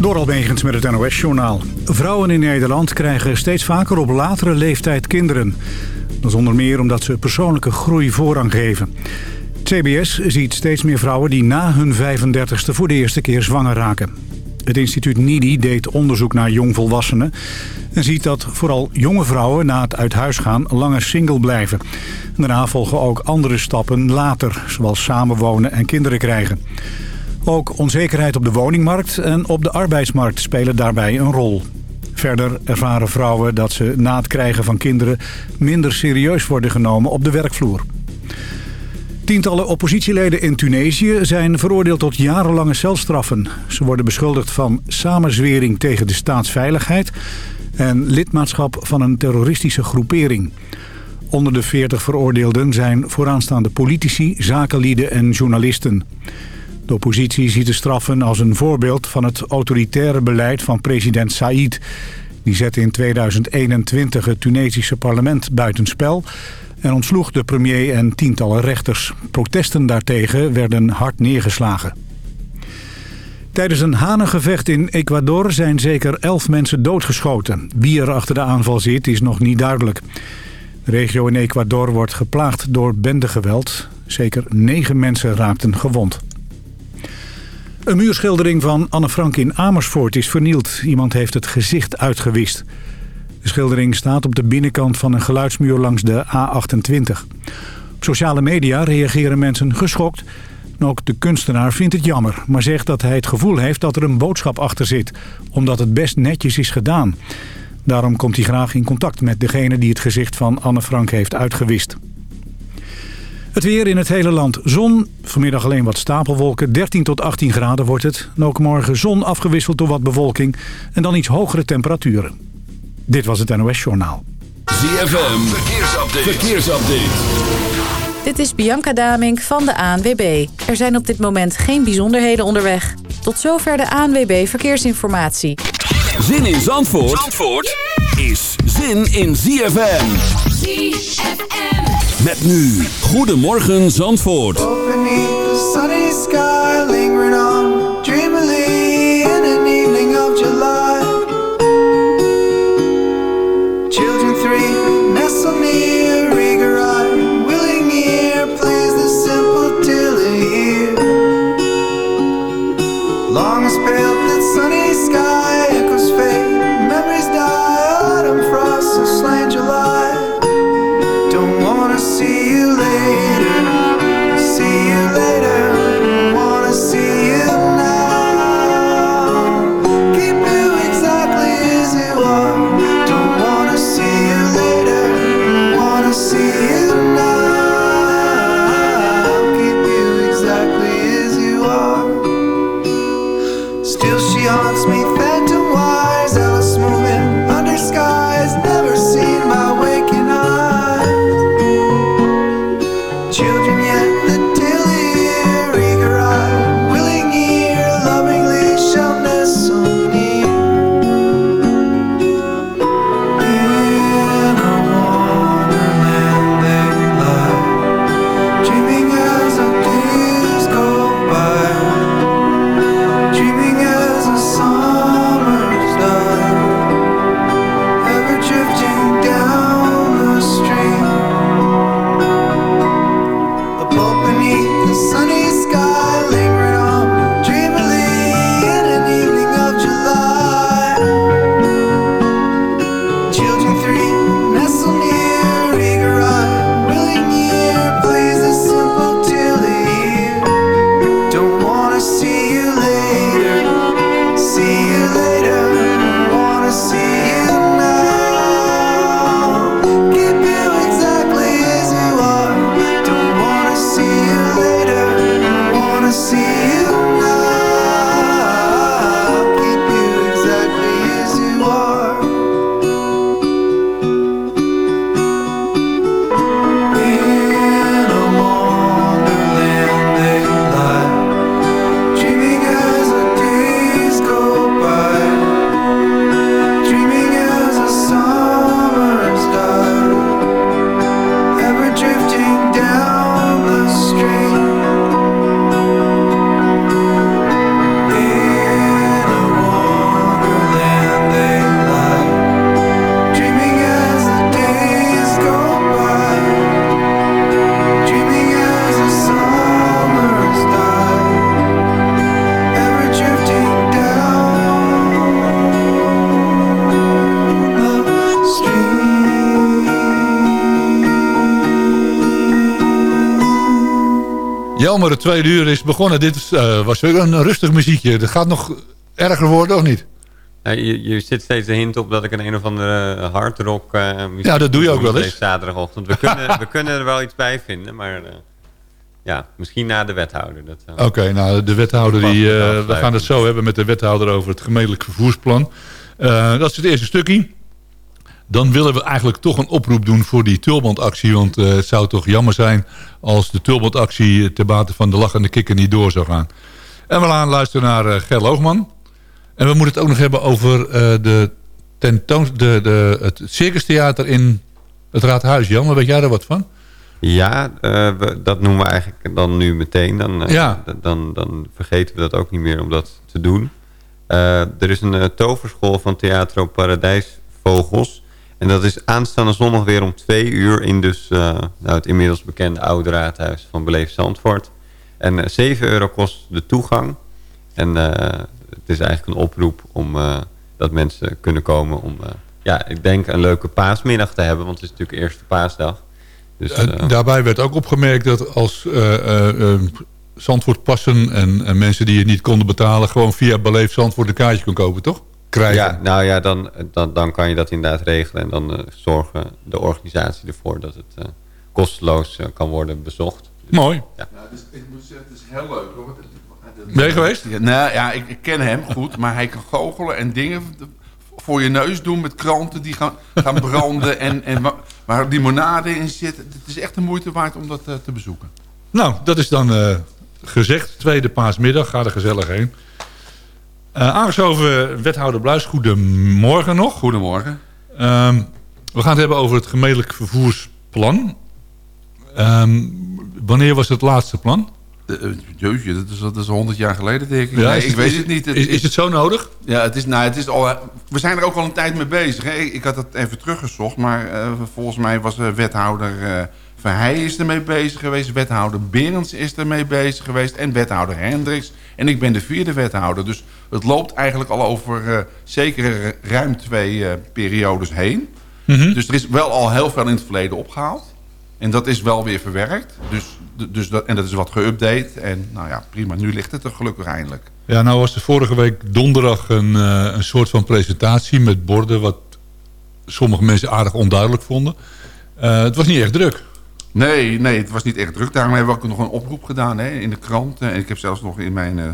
Door Almegens met het NOS-journaal. Vrouwen in Nederland krijgen steeds vaker op latere leeftijd kinderen. Dat is onder meer omdat ze persoonlijke groei voorrang geven. CBS ziet steeds meer vrouwen die na hun 35ste voor de eerste keer zwanger raken. Het instituut NIDI deed onderzoek naar jongvolwassenen... en ziet dat vooral jonge vrouwen na het uit huis gaan langer single blijven. daarna volgen ook andere stappen later, zoals samenwonen en kinderen krijgen. Ook onzekerheid op de woningmarkt en op de arbeidsmarkt spelen daarbij een rol. Verder ervaren vrouwen dat ze na het krijgen van kinderen minder serieus worden genomen op de werkvloer. Tientallen oppositieleden in Tunesië zijn veroordeeld tot jarenlange celstraffen. Ze worden beschuldigd van samenzwering tegen de staatsveiligheid... en lidmaatschap van een terroristische groepering. Onder de 40 veroordeelden zijn vooraanstaande politici, zakenlieden en journalisten. De oppositie ziet de straffen als een voorbeeld van het autoritaire beleid van president Said. Die zette in 2021 het Tunesische parlement buitenspel en ontsloeg de premier en tientallen rechters. Protesten daartegen werden hard neergeslagen. Tijdens een hanengevecht in Ecuador zijn zeker elf mensen doodgeschoten. Wie er achter de aanval zit is nog niet duidelijk. De regio in Ecuador wordt geplaagd door bendegeweld. Zeker negen mensen raakten gewond. Een muurschildering van Anne Frank in Amersfoort is vernield. Iemand heeft het gezicht uitgewist. De schildering staat op de binnenkant van een geluidsmuur langs de A28. Op sociale media reageren mensen geschokt. ook de kunstenaar vindt het jammer, maar zegt dat hij het gevoel heeft dat er een boodschap achter zit. Omdat het best netjes is gedaan. Daarom komt hij graag in contact met degene die het gezicht van Anne Frank heeft uitgewist. Het weer in het hele land zon. Vanmiddag alleen wat stapelwolken. 13 tot 18 graden wordt het. En ook morgen zon afgewisseld door wat bewolking. En dan iets hogere temperaturen. Dit was het NOS Journaal. ZFM. Verkeersupdate. Verkeersupdate. Dit is Bianca Damink van de ANWB. Er zijn op dit moment geen bijzonderheden onderweg. Tot zover de ANWB Verkeersinformatie. Zin in Zandvoort, Zandvoort is zin in ZFM. ZFM. Met nu, Goedemorgen Zandvoort. the sunny sky, lingering on, Jammer, het tweede uur is begonnen. Dit is, eh, was weer een rustig muziekje. Het gaat nog erger worden, of niet? Ja, je, je zit steeds de hint op dat ik een een of andere hardrock uh, muziek... Ja, dat doe je ook wel eens. Zaterdagochtend. We kunnen, we kunnen er wel iets bij vinden, maar... Uh, ja, misschien na de wethouder. Oké, okay, nou de wethouder, die, we gaan het zo hebben met de wethouder over het gemeentelijk vervoersplan. dat is het eerste stukje. Dan willen we eigenlijk toch een oproep doen voor die tulbandactie. Want het zou toch jammer zijn als de tulbandactie ter bate van de lachende kikker niet door zou gaan. En we gaan luisteren naar uh, Ger Loogman. En we moeten het ook nog hebben over de tentoon, de, de, het circustheater in het Raadhuis. Jan, weet jij er wat van? Ja, uh, we, dat noemen we eigenlijk dan nu meteen. Dan, ja. dan, dan vergeten we dat ook niet meer om dat te doen. er is een toverschool van Theatro Paradijsvogels. En dat is aanstaande zondag weer om twee uur in dus, nou, het inmiddels bekende Oude Raadhuis van Beleef Zandvoort. En 7 euro kost de toegang. En het is eigenlijk een oproep om uh, dat mensen kunnen komen om, uh, ja, ik denk een leuke paasmiddag te hebben, want het is natuurlijk eerste paasdag. Dus, uh, daarbij werd ook opgemerkt dat als Zandvoort passen en, en, mensen die het niet konden betalen, gewoon via Beleef Zandvoort een kaartje kon kopen, toch? Krijgen. Ja, nou ja, dan, dan, dan kan je dat inderdaad regelen en dan zorgen de organisatie ervoor dat het kosteloos kan worden bezocht. Dus, Mooi. Ja. Nou, dus, ik moet zeggen, het is heel leuk hoor. Ben je geweest? Nou ja, ik, ik, ken hem goed, maar hij kan goochelen en dingen voor je neus doen met kranten die gaan, gaan branden en, en waar limonade in zit. Het is echt de moeite waard om dat uh, te bezoeken. Nou, dat is dan uh, gezegd. Tweede paasmiddag, ga er gezellig heen. Uh, aangeschoven wethouder Bluis, goedemorgen nog. Goedemorgen. Um, we gaan het hebben over het gemeentelijk vervoersplan. Um, wanneer was het laatste plan? Uh, jeetje, dat is, dat is 100 jaar geleden denk ik. Ja, nee, ik weet het niet. Het is, is, het zo nodig? Ja, het is, nou, het is al, we zijn er ook al een tijd mee bezig. Hè? Ik, had het even teruggezocht, maar uh, volgens mij was uh, wethouder Verheij is ermee bezig geweest. Wethouder Berends is ermee bezig geweest. En wethouder Hendricks. En ik ben de vierde wethouder. Dus het loopt eigenlijk al over zeker ruim twee periodes heen. Mm -hmm. Dus er is wel al heel veel in het verleden opgehaald. En dat is wel weer verwerkt. Dus dus dat, en dat is wat geüpdate. En nou ja, prima. Nu ligt het er gelukkig eindelijk. Ja, nou was er vorige week donderdag een, uh, een soort van presentatie met borden... wat sommige mensen aardig onduidelijk vonden. Uh, het was niet echt druk. Nee, nee, het was niet echt druk. Daarom hebben we ook nog een oproep gedaan hè, in de krant. En ik heb zelfs nog in mijn, uh,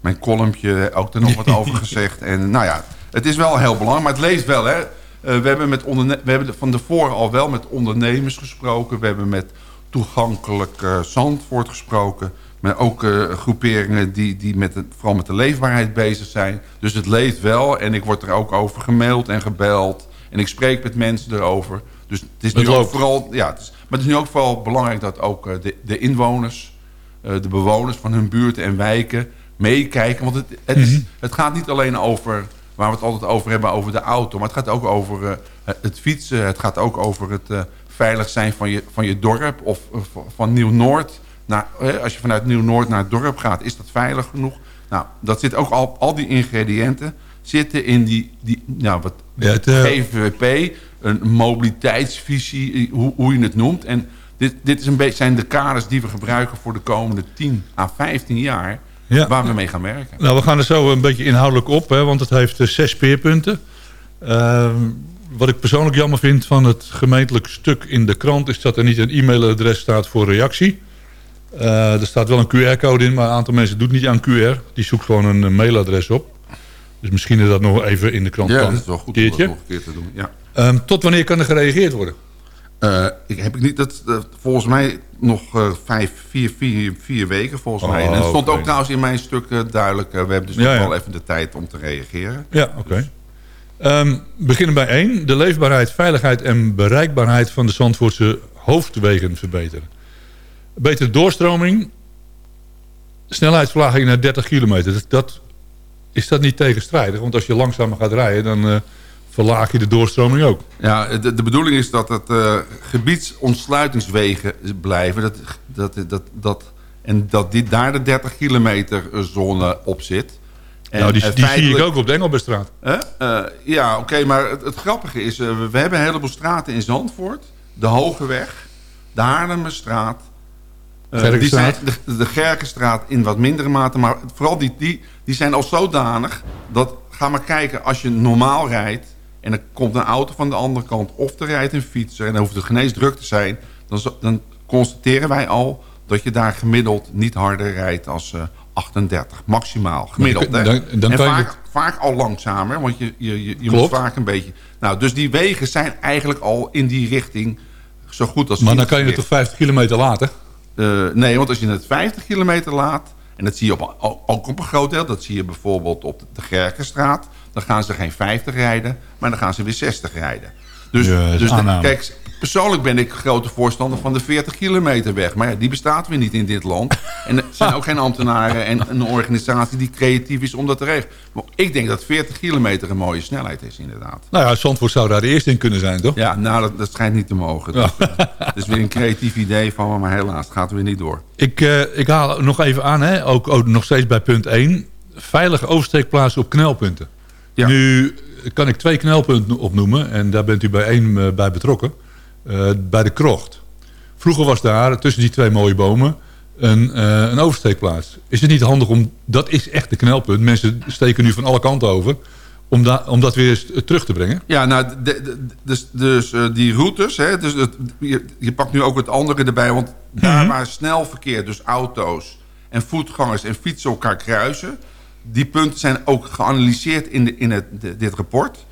mijn columnje ook er nog wat over gezegd. En nou ja, het is wel heel belangrijk, maar het leest wel. Hè. we, hebben met we hebben van tevoren al wel met ondernemers gesproken. We hebben met toegankelijk uh, Zandvoort gesproken. Maar ook uh, groeperingen die, die met vooral met de leefbaarheid bezig zijn. Dus het leeft wel en ik word er ook over gemaild en gebeld. En ik spreek met mensen erover. Dus het is nu ook vooral, ja, het is, maar het is nu ook vooral belangrijk dat ook uh, de, de inwoners, de bewoners van hun buurten en wijken meekijken. Want het, het, is, mhm. het gaat niet alleen over waar we het altijd over hebben, over de auto. Maar het gaat ook over het fietsen. Het gaat ook over het veilig zijn van je, van je dorp of, van Nieuw-Noord. Als je vanuit Nieuw-Noord naar het dorp gaat, is dat veilig genoeg? Nou, dat zit ook al, al die ingrediënten zitten in die, die nou, wat, ja, het. GVP, een mobiliteitsvisie, hoe, hoe je het noemt. En dit, dit is een beetje, zijn de kaders die we gebruiken voor de komende 10 à 15 jaar... Ja. waar we mee gaan werken. Nou, we gaan er zo een beetje inhoudelijk op, hè, want het heeft uh, zes speerpunten. Uh, wat ik persoonlijk jammer vind van het gemeentelijk stuk in de krant... is dat er niet een e-mailadres staat voor reactie. Uh, er staat wel een QR-code in, maar een aantal mensen doet niet aan QR. Die zoekt gewoon een mailadres op. Dus misschien is dat nog even in de krant. Ja, dat is wel goed keertje. om dat nog een keer te doen. Ja. Um, tot wanneer kan er gereageerd worden? Uh, ik heb ik niet dat volgens mij nog uh, vijf, vier, vier, vier weken volgens oh, mij. En het stond ook trouwens in mijn stuk duidelijk. we hebben dus ja, nog ja. wel even de tijd om te reageren. Ja, oké. Okay. Dus. Um, beginnen bij één. De leefbaarheid, veiligheid en bereikbaarheid van de Zandvoortse hoofdwegen verbeteren. Betere doorstroming. Snelheidsverlaging naar 30 kilometer. Dat, dat, is dat niet tegenstrijdig? Want als je langzamer gaat rijden, dan verlaag je de doorstroming ook. Ja, de, de bedoeling is dat het uh, gebiedsontsluitingswegen blijven. Dat, dat, dat, dat, en dat dit daar de 30 kilometer zone op zit. En nou, die, die zie ik ook op de Engelbestraat. Uh, ja, oké, okay, maar het, het, grappige is... Uh, we, we, hebben een heleboel straten in Zandvoort. De Hogeweg, de Haarlemmerstraat... Uh, die zijn, de, de Gerkenstraat in wat mindere mate. Maar vooral die, die, die zijn al zodanig dat... Ga maar kijken, als je normaal rijdt... en er komt een auto van de andere kant... of er rijdt een fietser en dan hoeft het geen druk te zijn... Dan, dan constateren wij al dat je daar gemiddeld niet harder rijdt als uh, 38. Maximaal, gemiddeld. Hè? Dan, dan en vaak, vaak al langzamer, want je, je, je, je moet vaak een beetje... Nou, dus die wegen zijn eigenlijk al in die richting zo goed als... Maar dan kan je het toch 50 kilometer laten? Uh, nee, want als je het 50 kilometer laat... en dat zie je op, ook op een groot deel... dat zie je bijvoorbeeld op de Gerkenstraat... dan gaan ze geen 50 rijden, maar dan gaan ze weer 60 rijden. Dus, ja, dus de, kijk, Persoonlijk ben ik grote voorstander van de 40 kilometer weg. Maar ja, die bestaat weer niet in dit land. En er zijn ook geen ambtenaren en een organisatie die creatief is om dat te regelen. Maar ik denk dat 40 kilometer een mooie snelheid is, inderdaad. Nou ja, Zandvoort zou daar de eerste in kunnen zijn, toch? Ja, nou, dat, dat schijnt niet te mogen. Ja. het is weer een creatief idee van me, maar helaas, het gaat weer niet door. Ik, uh, ik haal nog even aan, hè, ook, ook nog steeds bij punt 1. Veilige oversteekplaatsen op knelpunten. Ja. Nu kan ik twee knelpunten opnoemen en daar bent u bij één eh, bij betrokken. Eh, bij de krocht. Vroeger was daar tussen die twee mooie bomen een, uh, een oversteekplaats. Is het niet handig om... Dat is echt de knelpunt. Mensen steken nu van alle kanten over. Om, da, om dat weer eens terug te brengen? Ja, nou, dus, dus uh, die routes... Hè, dus het, je, je, pakt nu ook het andere erbij. Want daar mm waar snel verkeer, dus auto's en voetgangers en fietsen elkaar kruisen... die punten zijn ook geanalyseerd in, de, in het, dit rapport.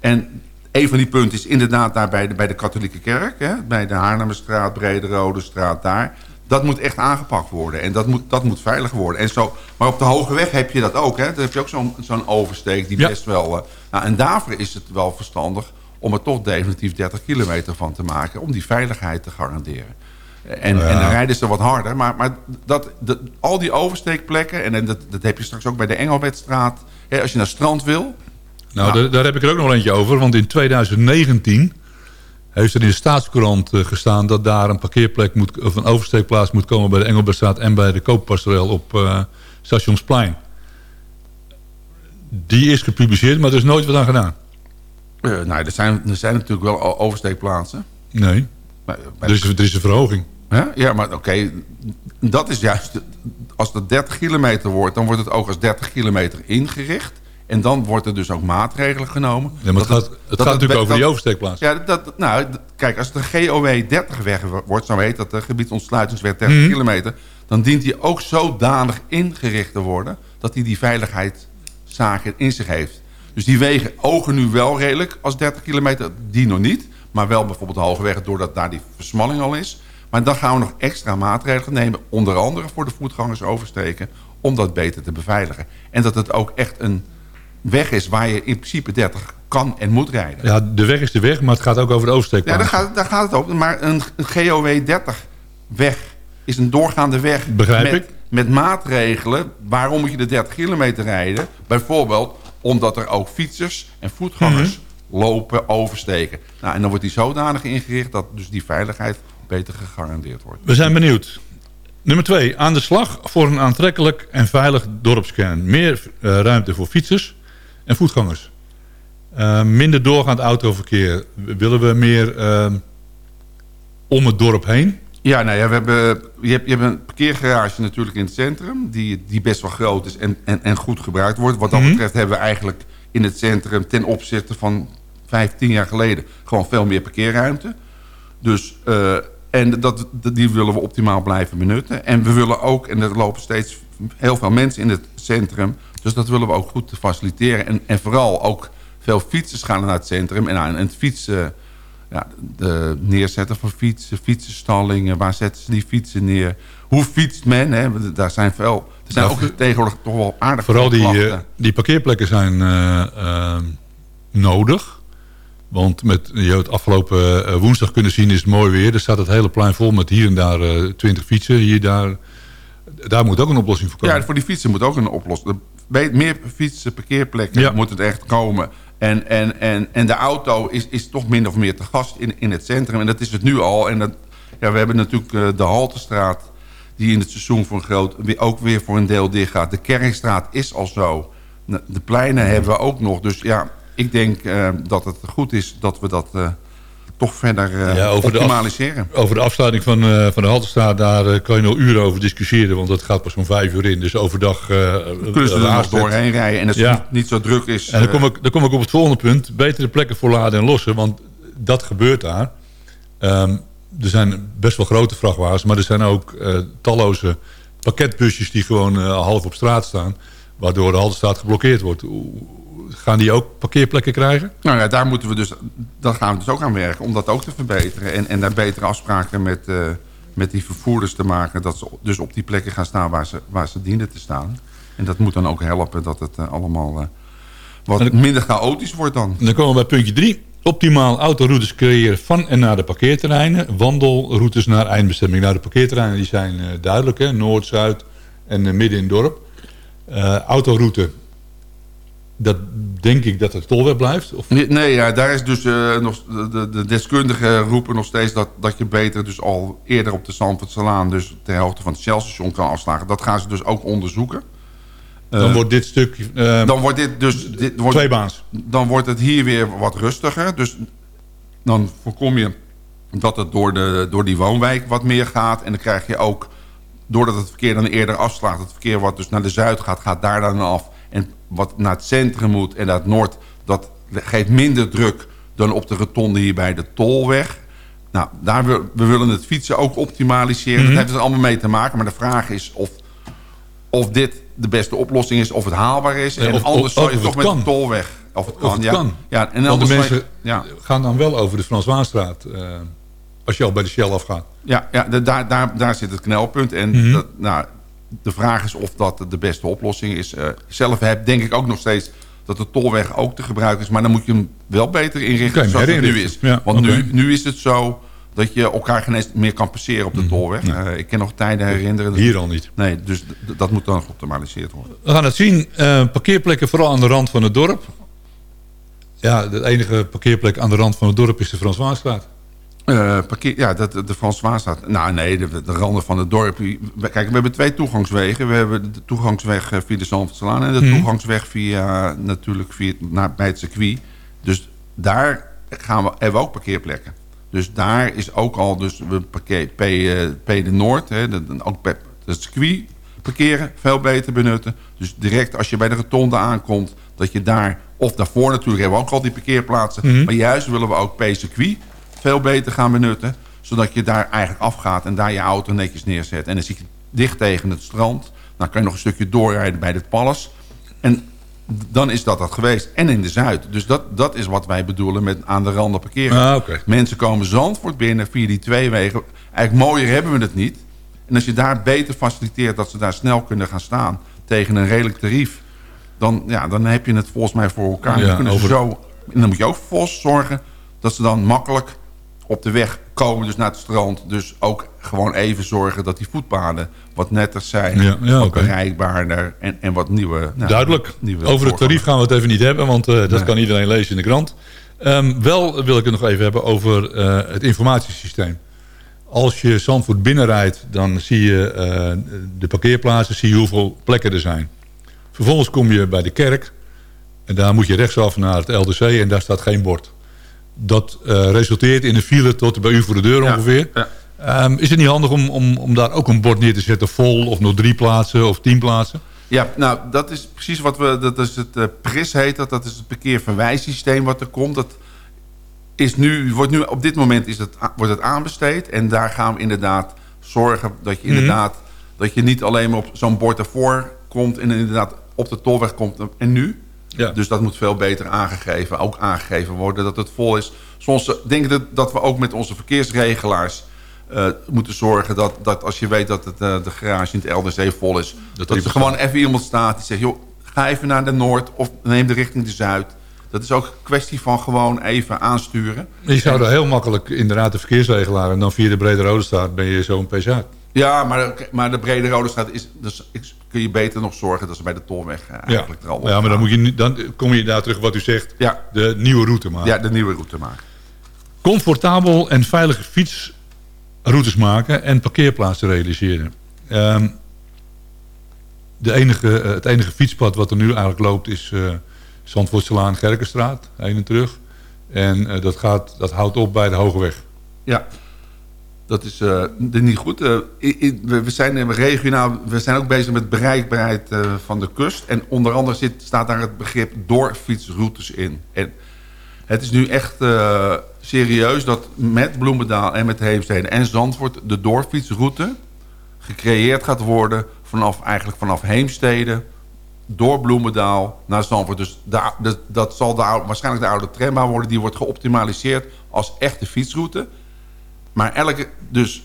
En een van die punten is inderdaad daar bij de, bij de katholieke kerk. Hè? Bij de Haarlemmerstraat, Brederode straat daar. Dat moet echt aangepakt worden. En dat moet, dat moet veilig worden. En zo, maar op de Hoge Weg heb je dat ook. Hè? Daar heb je ook zo'n zo'n oversteek die best wel... Uh, nou, en daarvoor is het wel verstandig om er toch definitief 30 kilometer van te maken... om die veiligheid te garanderen. En, en dan rijden ze wat harder. Maar, maar dat, dat, al die oversteekplekken... en dat, dat heb je straks ook bij de Engelbedstraat... Hè, als je naar strand wil nou, Daar, daar, heb ik er ook nog eentje over. Want in 2019 heeft er in de staatskrant uh, gestaan... dat daar een parkeerplek moet, of een oversteekplaats moet komen... bij de Engelbertstraat en bij de Kooppastorel op uh, Stationsplein. Die is gepubliceerd, maar er is nooit wat aan gedaan. Uh, nou, er zijn, er zijn natuurlijk wel oversteekplaatsen. Nee, maar, er, is, er is een verhoging. Ja, ja maar oké, dat is juist... Als het 30 kilometer wordt, dan wordt het ook als 30 kilometer ingericht... En dan wordt er dus ook maatregelen genomen. Ja, maar het gaat, het gaat natuurlijk over die oversteekplaats. Ja, dat, nou, kijk, als het een GOW 30 weg wordt, zo heet dat de gebiedsontsluitingswet 30 mhm. kilometer... dan dient die ook zodanig ingericht te worden... dat hij die veiligheidszaken in zich heeft. Dus die wegen ogen nu wel redelijk als 30 kilometer, die nog niet. Maar wel bijvoorbeeld de weg, doordat daar die versmalling al is. Maar dan gaan we nog extra maatregelen nemen. Onder andere voor de voetgangers oversteken. Om dat beter te beveiligen. En dat het ook echt een weg is waar je in principe 30 kan en moet rijden. Ja, de weg is de weg, maar het gaat ook over de oversteekplaats. Ja, daar gaat, daar gaat het over. Maar een, GOW 30 weg is een doorgaande weg. Begrijp met, ik. Met maatregelen. Waarom moet je de 30 kilometer rijden? Bijvoorbeeld omdat er ook fietsers en voetgangers mhm. lopen, oversteken. Nou, en dan wordt die zodanig ingericht dat dus die veiligheid beter gegarandeerd wordt. We zijn benieuwd. Nummer twee, aan de slag voor een aantrekkelijk en veilig dorpskern. Meer uh, ruimte voor fietsers en voetgangers. Uh, minder doorgaand autoverkeer. Willen we meer uh, om het dorp heen? Ja, nou ja, we hebben, je, hebt, je hebt een parkeergarage natuurlijk in het centrum... die, die best wel groot is en, en, en goed gebruikt wordt. Wat dat mhm. betreft hebben we eigenlijk in het centrum... ten opzichte van 15 jaar geleden gewoon veel meer parkeerruimte. Dus uh, en dat, die willen we optimaal blijven benutten. En we willen ook, en er lopen steeds heel veel mensen in het centrum... dus dat willen we ook goed faciliteren. En, en vooral ook veel fietsers gaan naar het centrum. En, en het fietsen, ja, de neerzetten van fietsen, fietsenstallingen... waar zetten ze die fietsen neer? Hoe fietst men? Hè? Daar zijn veel... Er zijn ook tegenwoordig toch wel aardig Vooral die, uh, die parkeerplekken zijn uh, uh, nodig... Want met, je het afgelopen eh, woensdag kunnen zien is het mooi weer. Er staat het hele plein vol met hier en daar uh, eh, 20 fietsen. Hier, daar. daar moet ook een oplossing voor komen. Ja, voor die fietsen moet ook een oplossing. Meer fietsen, parkeerplekken ja. moet het echt komen. En, en, en, en de auto is, is toch minder of meer te gast in, in het centrum. En dat is het nu al. En dat, ja, we hebben natuurlijk uh, de Haltestraat... die in het seizoen voor een groot, ook weer voor een deel dicht gaat. De Kerkstraat is al zo. De pleinen hebben we ook nog. Dus ja, ik denk uh, dat het goed is dat we dat uh, toch verder uh, ja, over optimaliseren. De over de afsluiting van, uh, van de Haltestraat, daar uh, kan je nog uren over discussiëren. Want dat gaat pas om vijf uur in. Dus overdag... kunnen ze er nog doorheen rijden en dat het niet, niet, zo druk is. En dan kom, ik, dan kom ik op het volgende punt. Betere plekken voor laden en lossen. Want dat gebeurt daar. Um, er zijn best wel grote vrachtwagens. Maar er zijn ook talloze pakketbusjes die gewoon half op straat staan. Waardoor de Haltestraat geblokkeerd wordt gaan die ook parkeerplekken krijgen? Nou ja, daar moeten we dus, daar gaan we dus ook aan werken om dat ook te verbeteren. En, en daar betere afspraken met, uh, met die vervoerders te maken. Dat ze dus op die plekken gaan staan waar ze, waar ze dienen te staan. En dat moet dan ook helpen dat het uh, allemaal uh, wat dan, minder chaotisch wordt dan. Dan komen we bij puntje 3. Optimaal autoroutes creëren van en naar de parkeerterreinen. Wandelroutes naar eindbestemming. Nou, de parkeerterreinen die zijn duidelijk. Hè? Noord, Zuid en midden in het dorp. autoroute dat denk ik dat het tolweg blijft? Of? Nee, ja, daar is dus uh, nog, de, de, deskundigen roepen nog steeds dat, dat je beter dus al eerder op de Zandvoortselaan, dus ter hoogte van het Shell-station kan afslagen. Dat gaan ze dus ook onderzoeken. Dan uh, wordt dit stuk... Uh, dan wordt dit dus... Dit wordt. Dan wordt het hier weer wat rustiger. Dus dan voorkom je dat het door, de, door die woonwijk wat meer gaat. En dan krijg je ook, doordat het verkeer dan eerder afslaat... het verkeer wat dus naar de zuid gaat, gaat daar dan af wat naar het centrum moet en naar het noord... dat geeft minder druk dan op de rotonde hier bij de Tolweg. Nou, daar we, we willen het fietsen ook optimaliseren. Dat mhm. heeft er allemaal mee te maken. Maar de vraag is of, of dit de beste oplossing is, of het haalbaar is. En, anders zou je toch met de Tolweg... Of het kan, het ja. kan. Ja, en Want de mensen ja. gaan dan wel over de Frans. Uh, als je al bij de Shell afgaat. Ja, ja daar, daar, daar zit het knelpunt. En mm dat, nou, de vraag is of dat de beste oplossing is. Uh, zelf heb denk ik ook nog steeds dat de tolweg ook te gebruiken is. Maar dan moet je hem wel beter inrichten zoals het nu is. Want nu, nu is het zo dat je elkaar geen eens meer kan passeren op de mhm. tolweg. Uh, ik kan nog tijden herinneren. Hier al niet. Nee, dus dat moet dan geoptimaliseerd worden. We gaan het zien. Uh, parkeerplekken vooral aan de rand van het dorp. Ja, de enige parkeerplek aan de rand van het dorp is de Frans Waasstraat. Uh, parkeer, ja, dat, de Frans staat. Nou nee, de, de, randen van het dorp. Kijk, we hebben twee toegangswegen. We hebben de toegangsweg eh, via de Zandvoortselaan... en de mhm. toegangsweg via, natuurlijk via, naar, bij het circuit. Dus daar gaan we, hebben we ook parkeerplekken. Dus daar is ook al dus we parkeer, P, uh, P de Noord... Hè, de, ook het circuit parkeren veel beter benutten. Dus direct als je bij de rotonde aankomt... dat je daar, of daarvoor natuurlijk hebben we ook al die parkeerplaatsen... Mhm. maar juist willen we ook P-circuit veel beter gaan benutten. Zodat je daar eigenlijk afgaat en daar je auto netjes neerzet. En dan zit je dicht tegen het strand. Dan kan je nog een stukje doorrijden bij het Palace. En dan is dat dat geweest. En in de Zuid. Dus dat, dat is wat wij bedoelen met aan de randen parkeren. Ah, Mensen komen Zandvoort binnen via die twee wegen. Eigenlijk mooier hebben we het niet. En als je daar beter faciliteert dat ze daar snel kunnen gaan staan... tegen een redelijk tarief... dan, ja, dan heb je het volgens mij voor elkaar. Ja, over... zo, en dan moet je ook voor zorgen dat ze dan makkelijk op de weg komen, dus naar het strand. Dus ook gewoon even zorgen dat die voetpaden wat netter zijn. Ja, ja, wat bereikbaarder en, en wat nieuwe... Nou, Duidelijk. Nieuwe Over het tarief gaan we het even niet hebben, want uh, dat kan iedereen lezen in de krant. Um, wel wil ik het nog even hebben over uh, het informatiesysteem. Als je Zandvoort binnenrijdt, dan zie je uh, de parkeerplaatsen, zie je hoeveel plekken er zijn. Vervolgens kom je bij de kerk en daar moet je rechtsaf naar het LDC en daar staat geen bord dat uh, resulteert in een file tot bij u voor de deur ongeveer. Ja. Um, is het niet handig om, om, om daar ook een bord neer te zetten vol of nog drie plaatsen of tien plaatsen? Ja, nou dat is precies wat we, dat is het uh, PRIS heet dat, dat is het parkeerverwijssysteem wat er komt. Dat is nu, wordt nu, op dit moment is het, wordt het aanbesteed en daar gaan we inderdaad zorgen dat je mhm. inderdaad, dat je niet alleen maar op zo'n bord ervoor komt en inderdaad op de tolweg komt en nu. Ja. Dus dat moet veel beter aangegeven, ook aangegeven worden dat het vol is. Soms denk ik dat we ook met onze verkeersregelaars uh, moeten zorgen dat, dat als je weet dat het, uh, de garage in het LDC vol is... dat, dat er gewoon even iemand staat die zegt... joh, ga even naar de Noord of neem de richting de Zuid. Dat is ook een kwestie van gewoon even aansturen. Je zou er heel makkelijk inderdaad de verkeersregelaar... en dan via de Brede Rode Straat ben je zo'n PSA. Ja, maar, maar de Brede Rode Straat is... Dus kun je beter nog zorgen dat ze bij de tolweg eh, eigenlijk ja. er al Ja, maar dan, moet je, dan kom je daar terug wat u zegt. Ja. De nieuwe route maken. Ja, de nieuwe route maken. Comfortabel en veilige fietsroutes maken en parkeerplaatsen realiseren. Um, de enige, eh, het enige fietspad wat er nu eigenlijk loopt is uh, Zandvoortselaan Gerkenstraat, heen en terug. En dat, gaat, dat houdt op bij de Hoge Weg. Ja, dat is uh, niet goed. Uh, we, zijn regionaal, we zijn ook bezig met bereikbaarheid uh, van de kust. En onder andere zit, staat daar het begrip doorfietsroutes in. En het is nu echt serieus dat met Bloemendaal en met Heemstede en Zandvoort... de doorfietsroute gecreëerd gaat worden vanaf, eigenlijk vanaf Heemstede... door Bloemendaal naar Zandvoort. Dus dat zal waarschijnlijk de oude trambaan worden. Die wordt geoptimaliseerd als echte fietsroute... Maar elke, dus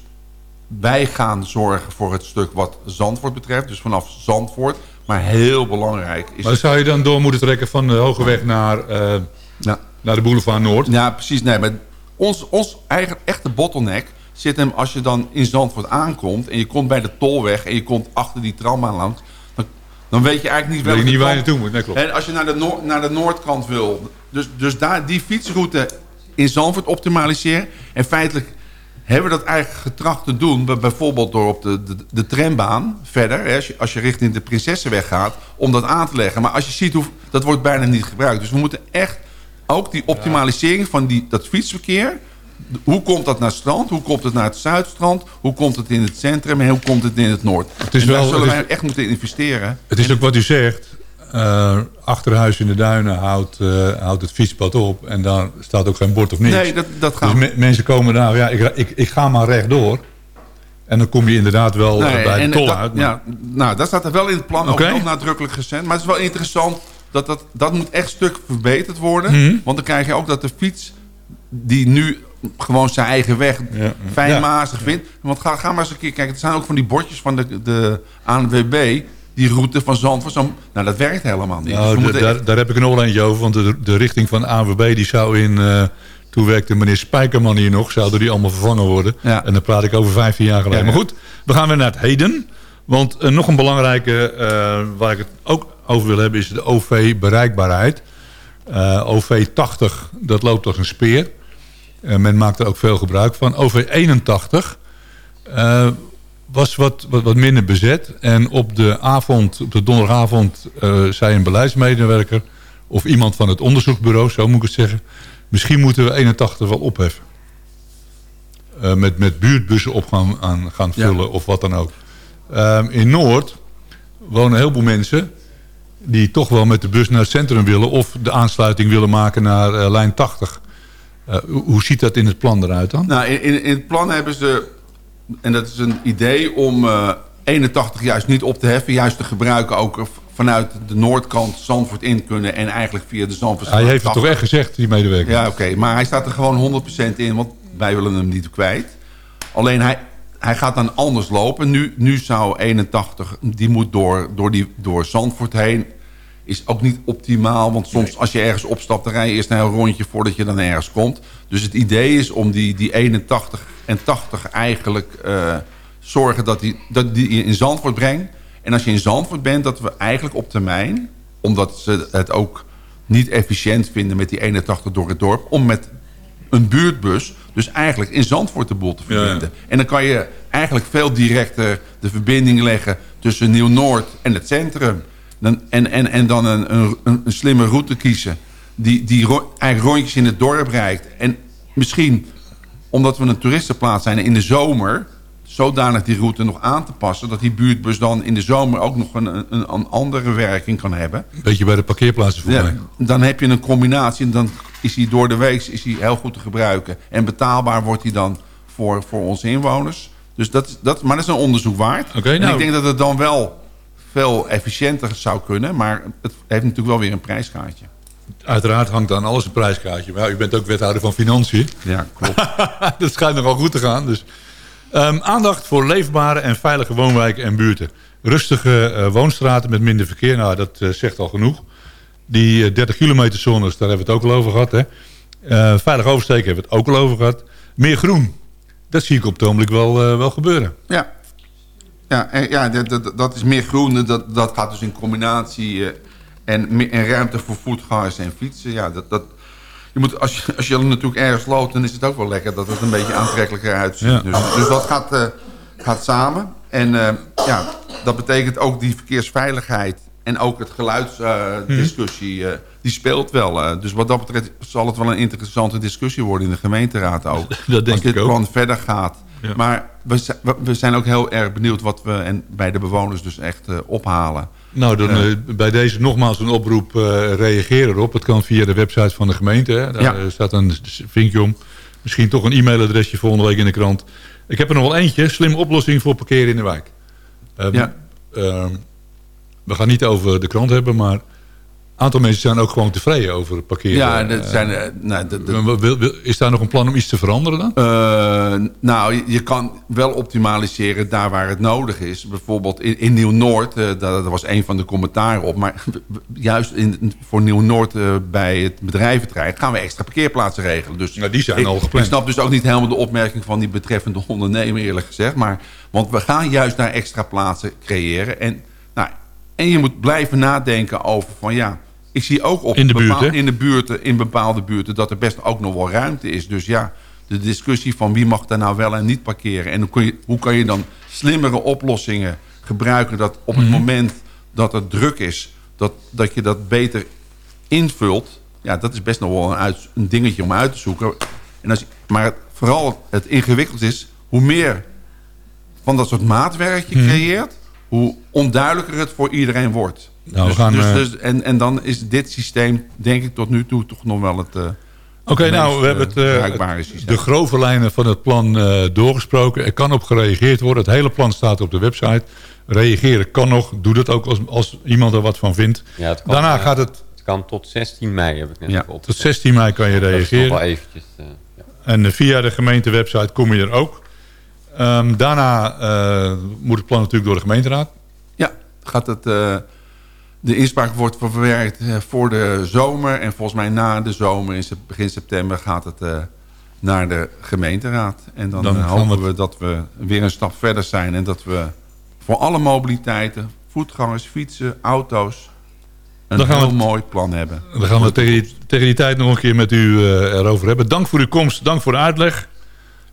wij gaan zorgen voor het stuk wat Zandvoort betreft. Dus vanaf Zandvoort. Maar heel belangrijk is... Maar zou je dan door moeten trekken van de Hoge Weg naar, uh, ja. naar de Boulevard Noord? Ja, precies. Nee, maar ons, ons eigen echte bottleneck zit hem als je dan in Zandvoort aankomt... en je komt bij de Tolweg en je komt achter die tram langs... Dan, dan weet je eigenlijk niet... Weet je niet waar je naartoe moet, nee, klopt. En als je naar de, noord, naar de noordkant wil... Dus, dus daar die fietsroute in Zandvoort optimaliseren... en feitelijk hebben we dat eigenlijk getracht te doen... bijvoorbeeld door op de, de, de trambaan verder... Hè, als, je, als je richting de Prinsessenweg gaat... om dat aan te leggen. Maar als je ziet, hoe, dat wordt bijna niet gebruikt. Dus we moeten echt ook die optimalisering van die, dat fietsverkeer... Hoe komt dat naar het strand? Hoe komt het naar het zuidstrand? Hoe komt het in het centrum? En hoe komt het in het noord? Het is en wel, zullen wij echt moeten investeren. Het is ook wat u zegt. Uh, achterhuis in de duinen houdt, uh, houdt het fietspad op. En daar staat ook geen bord of niks. Nee, dat, dat gaat. Dus mensen komen daar, ja, ik, ik, ik ga maar rechtdoor. En dan kom je inderdaad wel nee, bij de tol dat, uit. Ja, nou, dat staat er wel in het plan, okay. ook heel nadrukkelijk gezet. Maar het is wel interessant, dat, dat, dat moet echt stuk verbeterd worden. Mm Want dan krijg je ook dat de fiets, die nu gewoon zijn eigen weg ja. fijnmazig ja. vindt. Want ga, ga maar eens een keer kijken, er zijn ook van die bordjes van de, de ANWB die route van Zandvoort. Nou, dat werkt helemaal niet. Nou, dus daar, daar, heb ik een al eentje over. Want de, de richting van ANWB die zou in... Uh, toen werkte meneer Spijkerman hier nog. Zouden die allemaal vervangen worden. Ja. En dan praat ik over 15 jaar geleden. Ja, maar goed, we gaan weer naar het heden. Want uh, nog een belangrijke... Uh, waar ik het ook over wil hebben... is de OV-bereikbaarheid. OV 80, dat loopt toch een speer. men maakt er ook veel gebruik van. OV 81 was wat, wat, wat, minder bezet. En op de avond, op de donderdagavond, uh, zei een beleidsmedewerker... of iemand van het onderzoeksbureau, zo moet ik het zeggen... misschien moeten we 81 wel opheffen. Uh, met, met buurtbussen op gaan, aan, gaan vullen of wat dan ook. Uh, in Noord wonen een heleboel mensen... die toch wel met de bus naar het centrum willen... of de aansluiting willen maken naar uh, lijn 80. hoe ziet dat in het plan eruit dan? Nou, in, in het plan hebben ze en dat is een idee om uh, eh, 81 juist niet op te heffen. Juist te gebruiken ook vanuit de noordkant Zandvoort in kunnen. En eigenlijk via de Zandvoort. Hij heeft het toch echt gezegd, die medewerker? Ja, oké. Maar hij staat er gewoon 100% in. Want wij willen hem niet kwijt. Alleen hij, hij gaat dan anders lopen. Nu, nu zou 81, die moet door, door, die, door Zandvoort heen. Is ook niet optimaal. Want soms als je ergens opstapt, dan rij je eerst een heel rondje voordat je dan ergens komt. Dus het idee is om die, die 81 en 80 eigenlijk uh, zorgen dat die, dat die in Zandvoort brengt. En als je in Zandvoort bent, dat we eigenlijk op termijn... omdat ze het ook niet efficiënt vinden met die 81 door het dorp... om met een buurtbus dus eigenlijk in Zandvoort de boel te verbinden. En dan kan je eigenlijk veel directer de verbinding leggen... tussen Nieuw-Noord en het centrum. Dan, en, en, en dan een, een, een slimme route kiezen... die, die eigenlijk rondjes in het dorp rijdt. En misschien omdat we een toeristenplaats zijn in de zomer... zodanig die route nog aan te passen... dat die buurtbus dan in de zomer ook nog een, een, een andere werking kan hebben. Beetje bij de parkeerplaatsen voor ja, Dan heb je een combinatie en dan is hij door de week is hij heel goed te gebruiken. En betaalbaar wordt hij dan voor, voor onze inwoners. Dus dat, dat, maar dat is een onderzoek waard. Okay, en nou. ik denk dat het dan wel veel efficiënter zou kunnen. Maar het heeft natuurlijk wel weer een prijskaartje. Uiteraard hangt aan alles een prijskaartje. Maar u bent ook wethouder van Financiën. Ja, klopt. dat schijnt nogal goed te gaan. Dus. Um, aandacht voor leefbare en veilige woonwijken en buurten. Rustige uh, woonstraten met minder verkeer. Nou, dat uh, zegt al genoeg. Die uh, 30 kilometer zones, daar hebben we het ook al over gehad. Hè? Veilig oversteken hebben we het ook al over gehad. Meer groen. Dat zie ik op het ogenblik wel, wel gebeuren. Ja, ja, ja dat, dat is meer groen. Dat, dat gaat dus in combinatie en, en ruimte voor voetgangers en fietsen. Ja, dat, dat, je moet, als, je, als je natuurlijk ergens loopt, dan is het ook wel lekker dat het een beetje aantrekkelijker uitziet. Dus, dus dat gaat, uh, gaat samen. En uh, ja, dat betekent ook die verkeersveiligheid en ook het geluidsdiscussie, uh, die speelt wel. dus wat dat betreft zal het wel een interessante discussie worden in de gemeenteraad ook. dat denk Als dit ik ook. plan verder gaat. Maar we, we zijn ook heel erg benieuwd wat we en bij de bewoners dus echt ophalen. Nou, dan, uh, bij deze nogmaals een oproep uh, reageer erop. Het kan via de website van de gemeente. Hè. Daar ja. staat een vinkje om. Misschien toch een e-mailadresje volgende week in de krant. Ik heb er nog wel eentje. Slimme oplossing voor parkeren in de wijk. Uh, ja. we gaan niet over de krant hebben, maar aantal mensen zijn ook gewoon tevreden over parkeren. Ja, dat zijn, uh, nou, dat, dat, is daar nog een plan om iets te veranderen dan? Uh, nou, je kan wel optimaliseren daar waar het nodig is. Bijvoorbeeld in, in Nieuw-Noord, uh, dat, was een van de commentaren op. Maar juist in, voor Nieuw-Noord bij het bedrijventerrein gaan we extra parkeerplaatsen regelen. Dus nou, die zijn ik, al gepland. Ik snap dus ook niet helemaal de opmerking van die betreffende ondernemer eerlijk gezegd. Maar, want we gaan juist daar extra plaatsen creëren. En, nou, en je moet blijven nadenken over van ja ik zie ook op in de, buurt, in de buurten, in bepaalde buurten, dat er best ook nog wel ruimte is. Dus ja, de discussie van wie mag daar nou wel en niet parkeren. En hoe, kun je, hoe kan je dan slimmere oplossingen gebruiken dat op het mm -hmm. moment dat het druk is, dat, dat je dat beter invult. Ja, dat is best nog wel een, uit, een dingetje om uit te zoeken. En als, maar het, vooral het ingewikkeld is, hoe meer van dat soort maatwerk je -hmm. creëert, hoe onduidelijker het voor iedereen wordt. Nou, dus, gaan, dus, uh... dus, en, en dan is dit systeem, denk ik tot nu toe, toch nog wel het... Uh, Oké, okay, nou, we hebben het, uh, de grove lijnen van het plan doorgesproken. Er kan op gereageerd worden. Het hele plan staat op de website. Reageren kan nog. Doe dat ook als, als iemand er wat van vindt. Ja, kan, Daarna gaat het... Het kan tot 16 mei, heb ik net ja, Tot 16 mei kan je dat reageren. Is nog wel eventjes, ja. En via de gemeentewebsite kom je er ook. Um, daarna moet het plan natuurlijk door de gemeenteraad. Ja, gaat het de inspraak wordt verwerkt voor de zomer. En volgens mij na de zomer, in begin september, gaat het uh, naar de gemeenteraad. En dan, dan hopen we... dat we weer een stap verder zijn. En dat we voor alle mobiliteiten, voetgangers, fietsen, auto's... een dan gaan heel we, mooi plan hebben. Dan gaan we tegen die, tegen die tijd nog een keer met u erover hebben. Dank voor uw komst, dank voor de uitleg.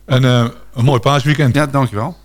En uh, een mooi paasweekend. Ja, dankjewel.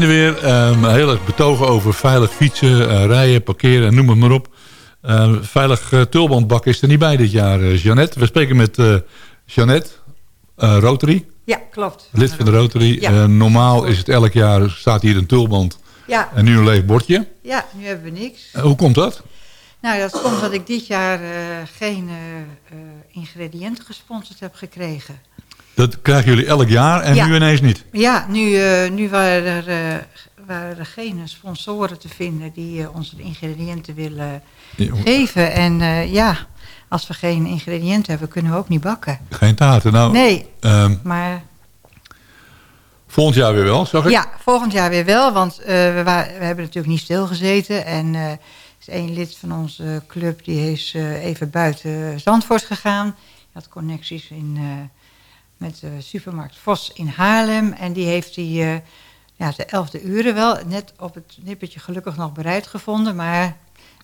Zijn er weer. Um, heel erg betogen over veilig fietsen, uh, rijden, parkeren, noem het maar op. Uh, veilig uh, tulbandbak is er niet bij dit jaar, Jeannette. We spreken met Jeannette, Rotary. Ja, klopt. Lid van de Rotary. Ja. normaal is het elk jaar, staat hier een tulband. Ja. En nu een leeg bordje. Ja, nu hebben we niks. hoe komt dat? Nou, dat komt omdat ik dit jaar geen ingrediënten gesponsord heb gekregen. Dat krijgen jullie elk jaar en nu ineens niet? Ja, nu, uh, nu waren, er, uh, waren er geen sponsoren te vinden die uh, onze ingrediënten willen geven. En ja, als we geen ingrediënten hebben, kunnen we ook niet bakken. Geen taarten? Nou, nee, um, maar... Volgend jaar weer wel, zag ik? Ja, volgend jaar weer wel, want we, we, hebben natuurlijk niet stilgezeten. En er is één lid van onze club, die is even buiten Zandvoort gegaan. Die had connecties in met de supermarkt Vos in Haarlem. En die heeft die, uh, ja, de elfde uren wel net op het nippertje gelukkig nog bereid gevonden. Maar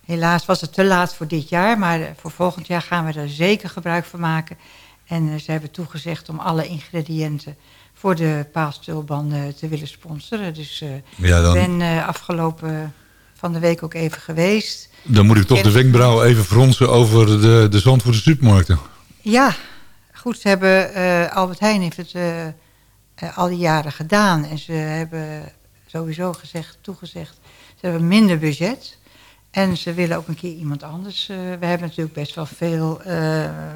helaas was het te laat voor dit jaar. Maar voor volgend jaar gaan we er zeker gebruik van maken. En uh, ze hebben toegezegd om alle ingrediënten voor de paastulbanden te willen sponsoren. Dus uh, ja, dan... ik ben afgelopen van de week ook even geweest. Dan moet ik toch de wenkbrauw even fronsen over de, de Zandvoortse supermarkten. Ja, goed, ze hebben, uh, Albert Heijn heeft het uh, uh, al die jaren gedaan. En ze hebben sowieso gezegd, toegezegd, ze hebben minder budget. En ze willen ook een keer iemand anders. we hebben natuurlijk best wel veel,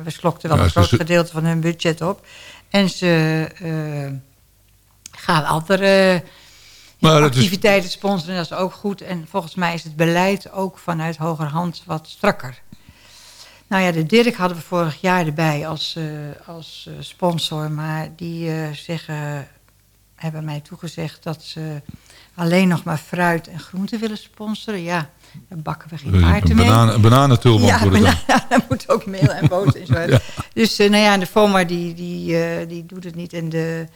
we slokten wel een groot gedeelte van hun budget op. En ze gaan andere maar activiteiten is... sponsoren, dat is ook goed. En volgens mij is het beleid ook vanuit hogerhand wat strakker. Nou ja, de Dirk hadden we vorig jaar erbij als, uh, als uh, sponsor. Maar die uh, zeggen, hebben mij toegezegd dat ze alleen nog maar fruit en groenten willen sponsoren. Ja, dan bakken we geen taarten mee. Banaan, bananentulband ja, worden dan. Ja, dan moet ook meel en boter in zo. ja. Dus nou ja, de FOMA die, die, die doet het niet en de...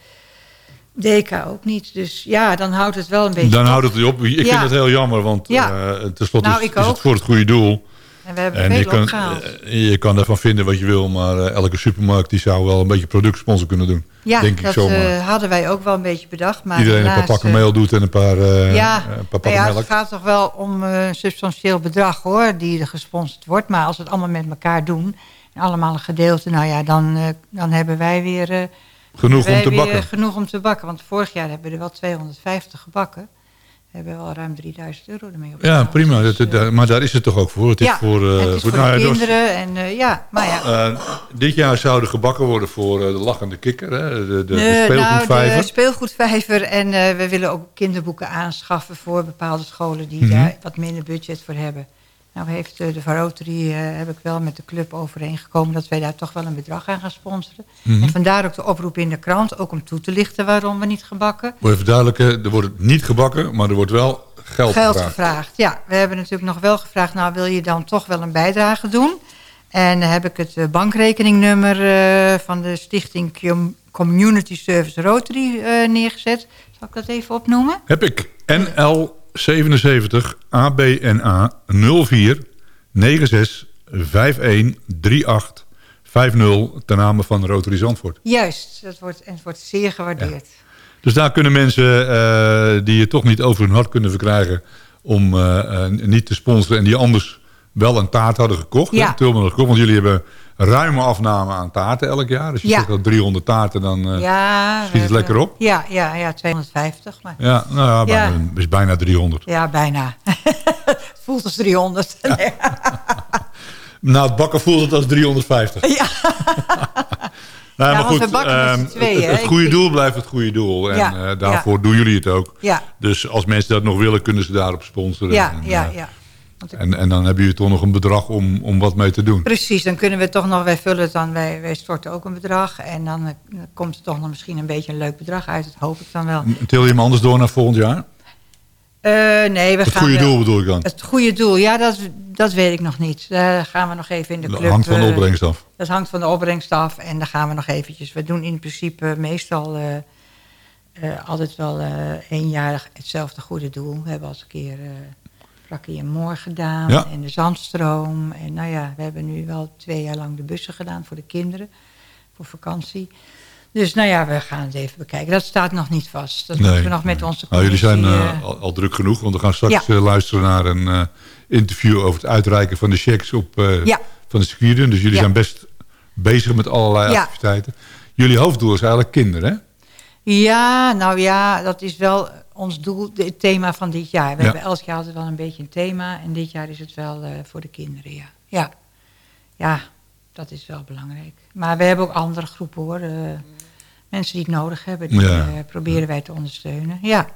DK ook niet. Dus ja, dan houdt het wel een beetje Dan op. houdt het op. Ik ja. vind het heel jammer, want ja. uh, tenslotte nou, is, is het voor het goede doel. En we hebben en je kan, eh, je kan ervan vinden wat je wil, maar uh, elke supermarkt die zou wel een beetje productsponsor kunnen doen. Ja, denk dat ik. Uh, hadden wij ook wel een beetje bedacht. Maar Iedereen helaas, een paar pakken meel doet en een paar, ja, een paar pakken ja, melk. Het gaat toch wel om een substantieel bedrag hoor, die er gesponsord wordt. Maar als we het allemaal met elkaar doen, en allemaal een gedeelte, nou ja, dan, dan hebben wij weer... genoeg om te bakken. Genoeg om te bakken, want vorig jaar hebben we er wel 250 gebakken hebben wel ruim 3000 euro ermee op. Ja, prima. Dat, uh, maar daar is het toch ook voor? Het is voor, uh, het is voor, voor nou, kinderen. en, uh, ja, maar ja. dit jaar zouden gebakken worden voor de lachende kikker, hè? De, de, de speelgoedvijver. Nou, de speelgoedvijver. En we willen ook kinderboeken aanschaffen voor bepaalde scholen die mm -hmm. daar wat minder budget voor hebben. Nou heeft de Varotary, heb ik wel met de club overeengekomen... dat wij daar toch wel een bedrag aan gaan sponsoren. Mm -hmm. En vandaar ook de oproep in de krant, ook om toe te lichten waarom we niet gebakken. Moet even duidelijken, er wordt niet gebakken, maar er wordt wel geld, geld gevraagd. gevraagd. Ja, we hebben natuurlijk nog wel gevraagd, nou wil je dan toch wel een bijdrage doen? En dan heb ik het bankrekeningnummer uh, van de stichting Community Service Rotary uh, neergezet. Zal ik dat even opnoemen? Heb ik. NL 77 ABNA 04 96 51 38 50 ten name van Rotary Zandvoort. Juist, dat wordt, en het wordt zeer gewaardeerd. Ja. Dus daar kunnen mensen uh, die je toch niet over hun hart kunnen verkrijgen... om uh, uh, niet te sponsoren en die anders wel een taart hadden gekocht. Ja. Hè, gekocht, want jullie hebben ruime afname aan taarten elk jaar. Dus je ja. zegt dat 300 taarten, dan uh, ja, schiet het lekker op. Ja, ja, ja 250. Maar... Ja, nou ja, bijna, ja. is bijna 300. Ja, bijna. het voelt als 300. Ja. nou, het bakken voelt het als 350. Ja. Nou, ja, maar goed, um, twee, het, het, goede doel blijft het goede doel. En ja, uh, daarvoor ja. doen jullie het ook. Ja. Dus als mensen dat nog willen, kunnen ze daarop sponsoren. Ja, en, ja, uh, En, en dan hebben jullie toch nog een bedrag om, om wat mee te doen. Precies, dan kunnen we toch nog, wij vullen het dan, wij, wij storten ook een bedrag. En dan, uh, komt er toch nog misschien een beetje een leuk bedrag uit. Dat hoop ik dan wel. Til je hem anders door naar volgend jaar? Uh, nee, we het gaan goede doel bedoel ik dan? Het goede doel, ja, dat, dat weet ik nog niet. Daar gaan we nog even in de club... Dat hangt van de opbrengst af. Dat hangt van de opbrengst af. En dan gaan we nog eventjes... We doen in principe meestal uh, altijd wel eenjarig hetzelfde goede doel. We hebben al eens een keer Frakkie en Moor gedaan. Ja. En de Zandstroom. En nou ja, we hebben nu wel twee jaar lang de bussen gedaan voor de kinderen. Voor vakantie. Dus nou ja, we gaan het even bekijken. Dat staat nog niet vast. Dat moeten we nog met onze nou, Jullie zijn uh, al, al, druk genoeg, want we gaan straks ja. luisteren naar een interview over het uitreiken van de checks op, ja. van de circuitrun. Dus jullie zijn best bezig met allerlei activiteiten. Jullie hoofddoel is eigenlijk kinderen, hè? Ja, nou ja, dat is wel ons doel, het thema van dit jaar. We hebben elk jaar altijd wel een beetje een thema. En dit jaar is het wel uh, voor de kinderen, ja. Ja, ja dat is wel belangrijk. Maar we hebben ook andere groepen, hoor. Uh, mensen die het nodig hebben, die ja. uh, proberen wij te ondersteunen. Ja.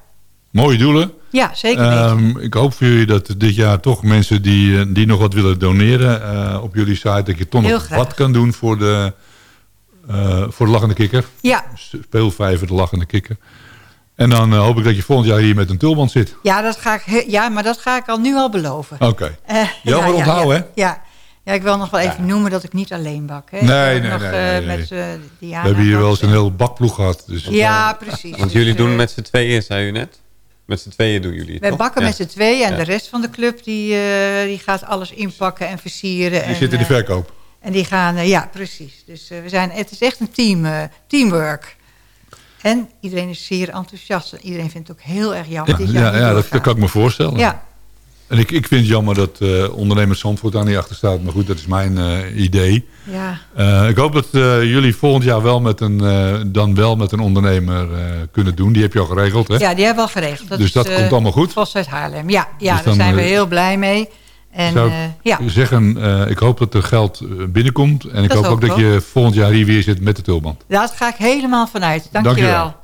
Mooie doelen. Ja, zeker um, ik hoop voor jullie dat dit jaar toch mensen die, die nog wat willen doneren op jullie site... dat je toch nog wat kan doen voor de, voor de lachende kikker. Ja. Speelvijver, de lachende kikker. En dan uh, hoop ik dat je volgend jaar hier met een tulband zit. Ja, dat ga ik, ja maar dat ga ik al nu al beloven. Oké. Okay. Uh, ja, maar onthouden, ja, hè? Ja. ja, ik wil nog wel even noemen dat ik niet alleen bak. Hè. Nee, nee, nog, nee, nee, uh, met, We hebben hier wel eens een heel bakploeg gehad. Dus ja, precies. Want jullie doen met z'n tweeën, zei u net? Met z'n tweeën doen jullie het, Wij bakken met z'n tweeën en de rest van de club die, die gaat alles inpakken en versieren. Die en, zit in de verkoop. En die gaan, ja, precies. Dus we zijn, het is echt een team, teamwork. En iedereen is zeer enthousiast. Iedereen vindt het ook heel erg jammer. Ja, dit jaar ja, ja dat, dat, kan ik me voorstellen. Ja. En ik, ik vind het jammer dat uh, ondernemers Zandvoort daar niet achter staat. Maar goed, dat is mijn uh, idee. Ja. Uh, ik hoop dat jullie volgend jaar wel met een, dan wel met een ondernemer kunnen doen. Die heb je al geregeld, hè? Ja, die hebben we al geregeld. Dat dus dat komt allemaal goed? Vast uit Haarlem. Ja, ja dus daar zijn we heel blij mee. En, Zou ik ja. zeggen, ik hoop dat er geld binnenkomt. En ik dat hoop ook dat je volgend jaar hier weer zit met de tulband. Daar ga ik helemaal vanuit. Dank, Dank je wel.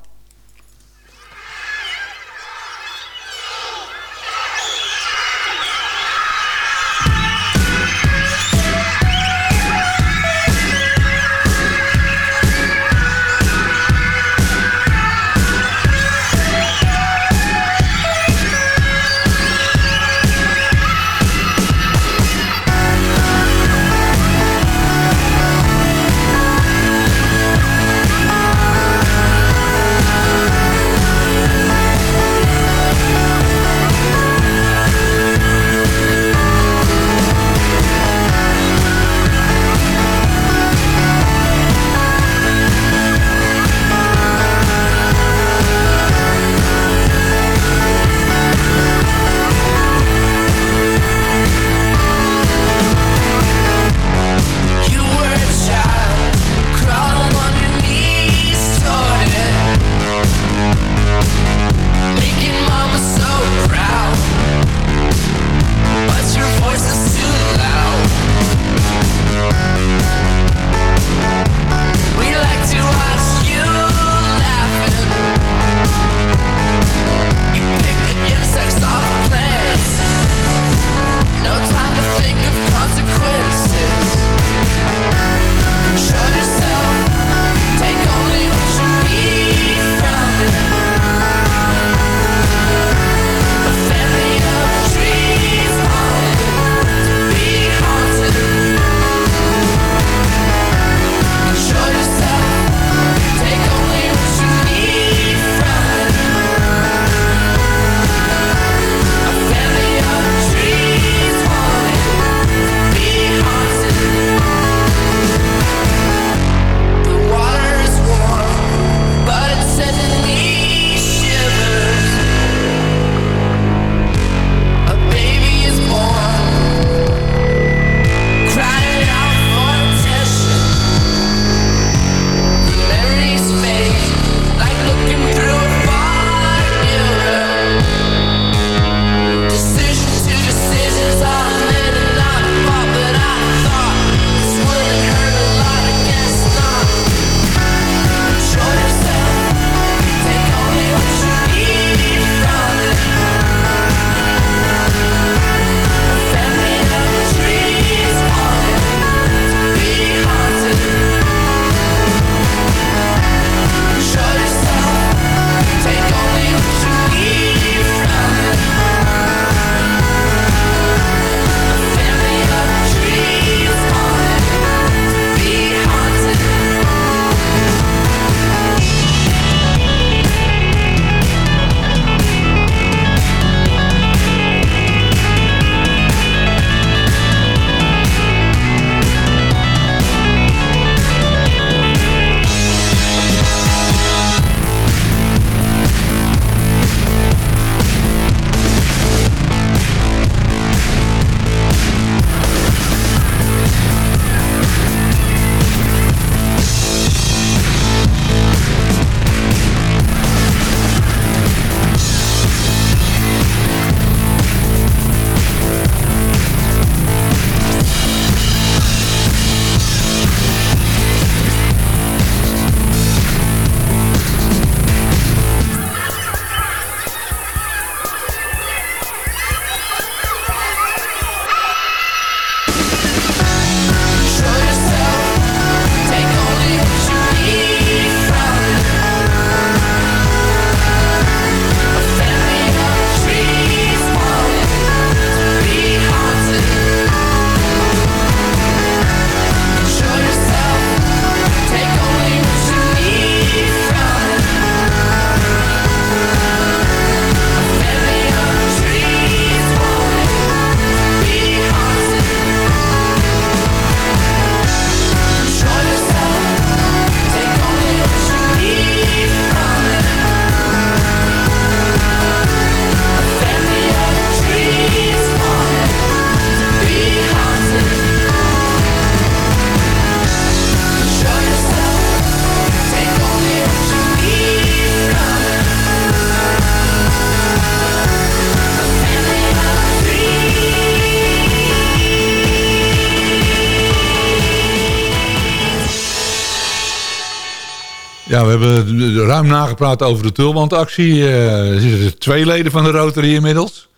Ruim nagepraat over de tulbandactie. Uh, er zitten twee leden van de Rotary inmiddels.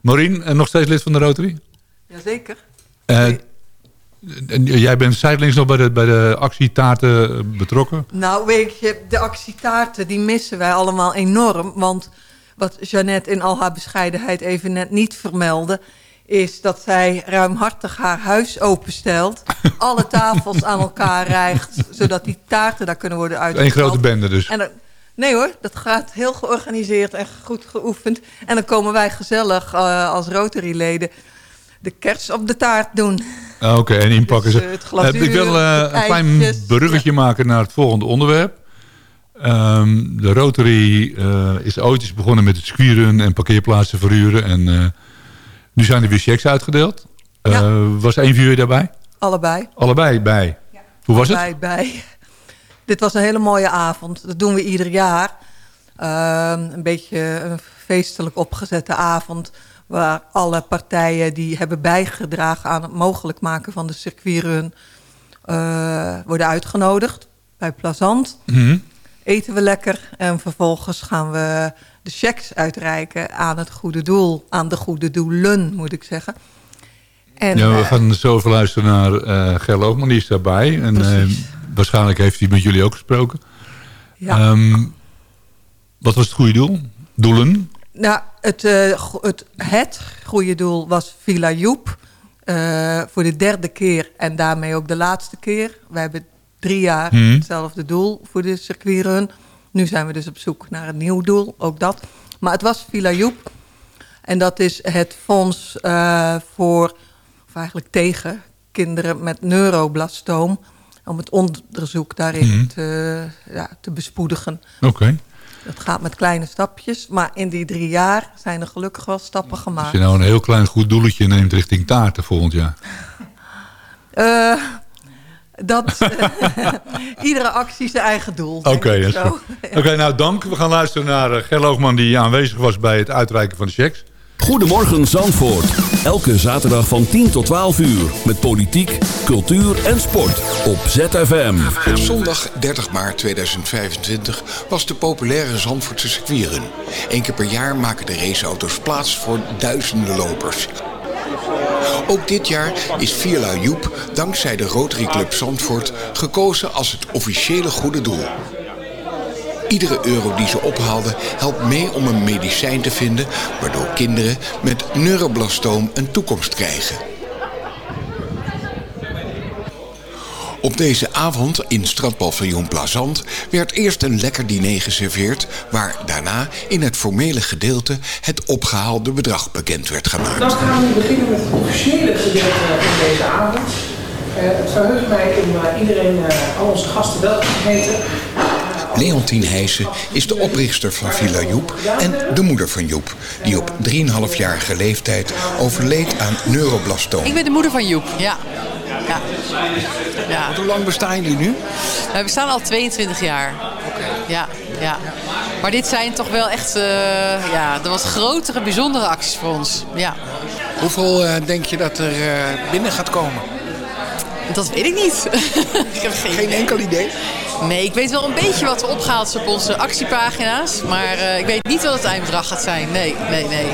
Maureen, nog steeds lid van de Rotary? Jazeker. Uh, Jij bent zijdelings nog bij de, bij de actietaarten betrokken? Nou, weet je, de actietaarten die missen wij allemaal enorm. Want wat Jeannette in al haar bescheidenheid even net niet vermeldde... is dat zij ruimhartig haar huis openstelt... alle tafels aan elkaar rijgt... zodat die taarten daar kunnen worden uitgestald. Eén grote bende dus. En nee hoor, dat gaat heel georganiseerd en goed geoefend. En dan komen wij gezellig uh, als Rotary-leden de kers op de taart doen. Ah, oké, en inpakken dus, ze. Uh, ik wil uh, een klein bruggetje maken naar het volgende onderwerp. Um, de Rotary is ooit eens begonnen met het squieren en parkeerplaatsen verhuren. En nu zijn er weer checks uitgedeeld. Ja. Was één van jullie daarbij? Allebei. Allebei bij? Ja. Hoe was Allebei het? bij. Dit was een hele mooie avond. Dat doen we ieder jaar. Ehm, een beetje een feestelijk opgezette avond waar alle partijen die hebben bijgedragen aan het mogelijk maken van de circuitrun uh, worden uitgenodigd bij Plazant. Mm Eten we lekker en vervolgens gaan we de checks uitreiken aan het goede doel. Aan de goede doelen, moet ik zeggen. En, ja, we uh, gaan zo even luisteren naar uh, die is daarbij. En waarschijnlijk heeft hij met jullie ook gesproken. Ja. Um, wat was het goede doel? Doelen? Nou, het, uh, het, het goede doel was Villa Joep. Uh, voor de derde keer en daarmee ook de laatste keer. We hebben drie jaar hmm. hetzelfde doel voor de circuitrun. Nu zijn we dus op zoek naar een nieuw doel, ook dat. Maar het was Villa Joep. En dat is het fonds uh, voor, of eigenlijk tegen, kinderen met neuroblastoom. Om het onderzoek daarin hmm. te, ja, te bespoedigen. Oké. Het gaat met kleine stapjes, maar in die drie jaar zijn er gelukkig wel stappen gemaakt. Als je nou een heel klein goed doeletje neemt richting taarten volgend jaar? Uh, dat, uh, iedere actie zijn eigen doel. Oké, okay, Oké, nou dank. We gaan luisteren naar uh, Ger die aanwezig was bij het uitreiken van de checks. Goedemorgen Zandvoort. Elke zaterdag van 10 tot 12 uur. Met politiek, cultuur en sport. Op ZFM. Op zondag 30 maart 2025 was de populaire Zandvoortse circuitrun. Eén keer per jaar maken de raceauto's plaats voor duizenden lopers. Ook dit jaar is Vierla Joep dankzij de Rotary Club Zandvoort gekozen als het officiële goede doel. Iedere euro die ze ophaalden helpt mee om een medicijn te vinden... waardoor kinderen met neuroblastoom een toekomst krijgen. Op deze avond in strandpaviljoen Plazant werd eerst een lekker diner geserveerd... waar daarna in het formele gedeelte het opgehaalde bedrag bekend werd gemaakt. Dan gaan we beginnen met het officiële gedeelte van deze avond. Uh, het verheugt mij om uh, iedereen, uh, al onze gasten welkom te heten. Leontien Heijsen is de oprichter van Villa Joep en de moeder van Joep... die op 3,5-jarige leeftijd overleed aan neuroblastoom. Ik ben de moeder van Joep, ja. Ja. ja. Hoe lang bestaan jullie nu? We bestaan al 22 jaar. Oké. Ja, ja. Maar dit zijn toch wel echt uh, ja, de wat grotere, bijzondere acties voor ons. Ja. Hoeveel uh, denk je dat er uh, binnen gaat komen? Dat weet ik niet. ik heb geen, geen enkel idee? Nee, ik weet wel een beetje wat er opgehaald is op onze actiepagina's. Maar ik weet niet wat het eindbedrag gaat zijn. Nee, nee, nee.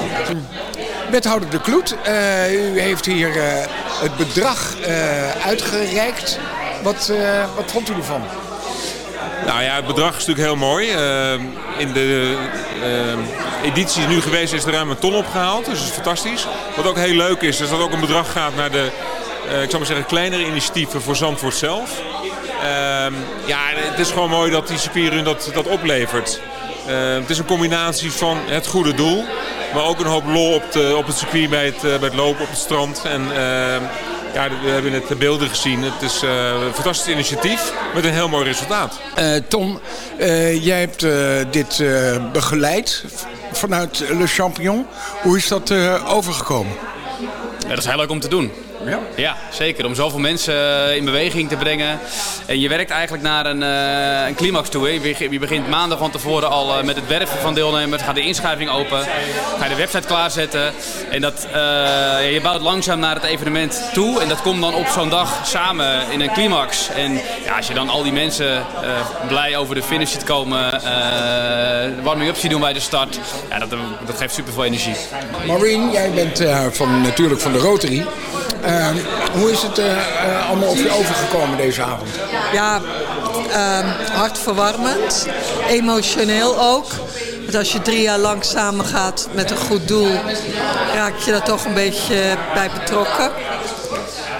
Wethouder De Kloet, uh, u heeft hier uh, het bedrag uitgereikt. Wat, wat vond u ervan? Nou ja, het bedrag is natuurlijk heel mooi. in de editie die nu geweest is er ruim een ton opgehaald. Dus dat is fantastisch. Wat ook heel leuk is, is dat ook een bedrag gaat naar de ik zou maar zeggen, kleinere initiatieven voor Zandvoort zelf. Ehm, ja, het is gewoon mooi dat die Spierun dat, dat oplevert. Ehm, het is een combinatie van het goede doel, maar ook een hoop lol op, de, op het circuit bij het, eh, bij het lopen op het strand. En ehm, ja, we hebben net de beelden gezien. Het is uh, een fantastisch initiatief met een heel mooi resultaat. Uh, Tom, jij hebt dit begeleid vanuit Le Champion. Hoe is dat overgekomen? Ja, dat is heel leuk om te doen. Ja? ja, zeker. Om zoveel mensen in beweging te brengen. En je werkt eigenlijk naar een, uh, een climax toe. Hè. Je begint maanden van tevoren al met het werven van deelnemers. Gaat de inschrijving open. Ga je de website klaarzetten. En dat, je bouwt langzaam naar het evenement toe. En dat komt dan op zo'n dag samen in een climax. En ja, als je dan al die mensen blij over de finish ziet komen. de warming-up ziet doen bij de start. Ja, dat, dat geeft super veel energie. Maureen, jij bent van, natuurlijk van de Rotary. Uh, hoe is het uh, allemaal op je overgekomen deze avond? Ja, uh, hartverwarmend. Emotioneel ook. Want als je drie jaar lang samen gaat met een goed doel... raak je daar toch een beetje bij betrokken.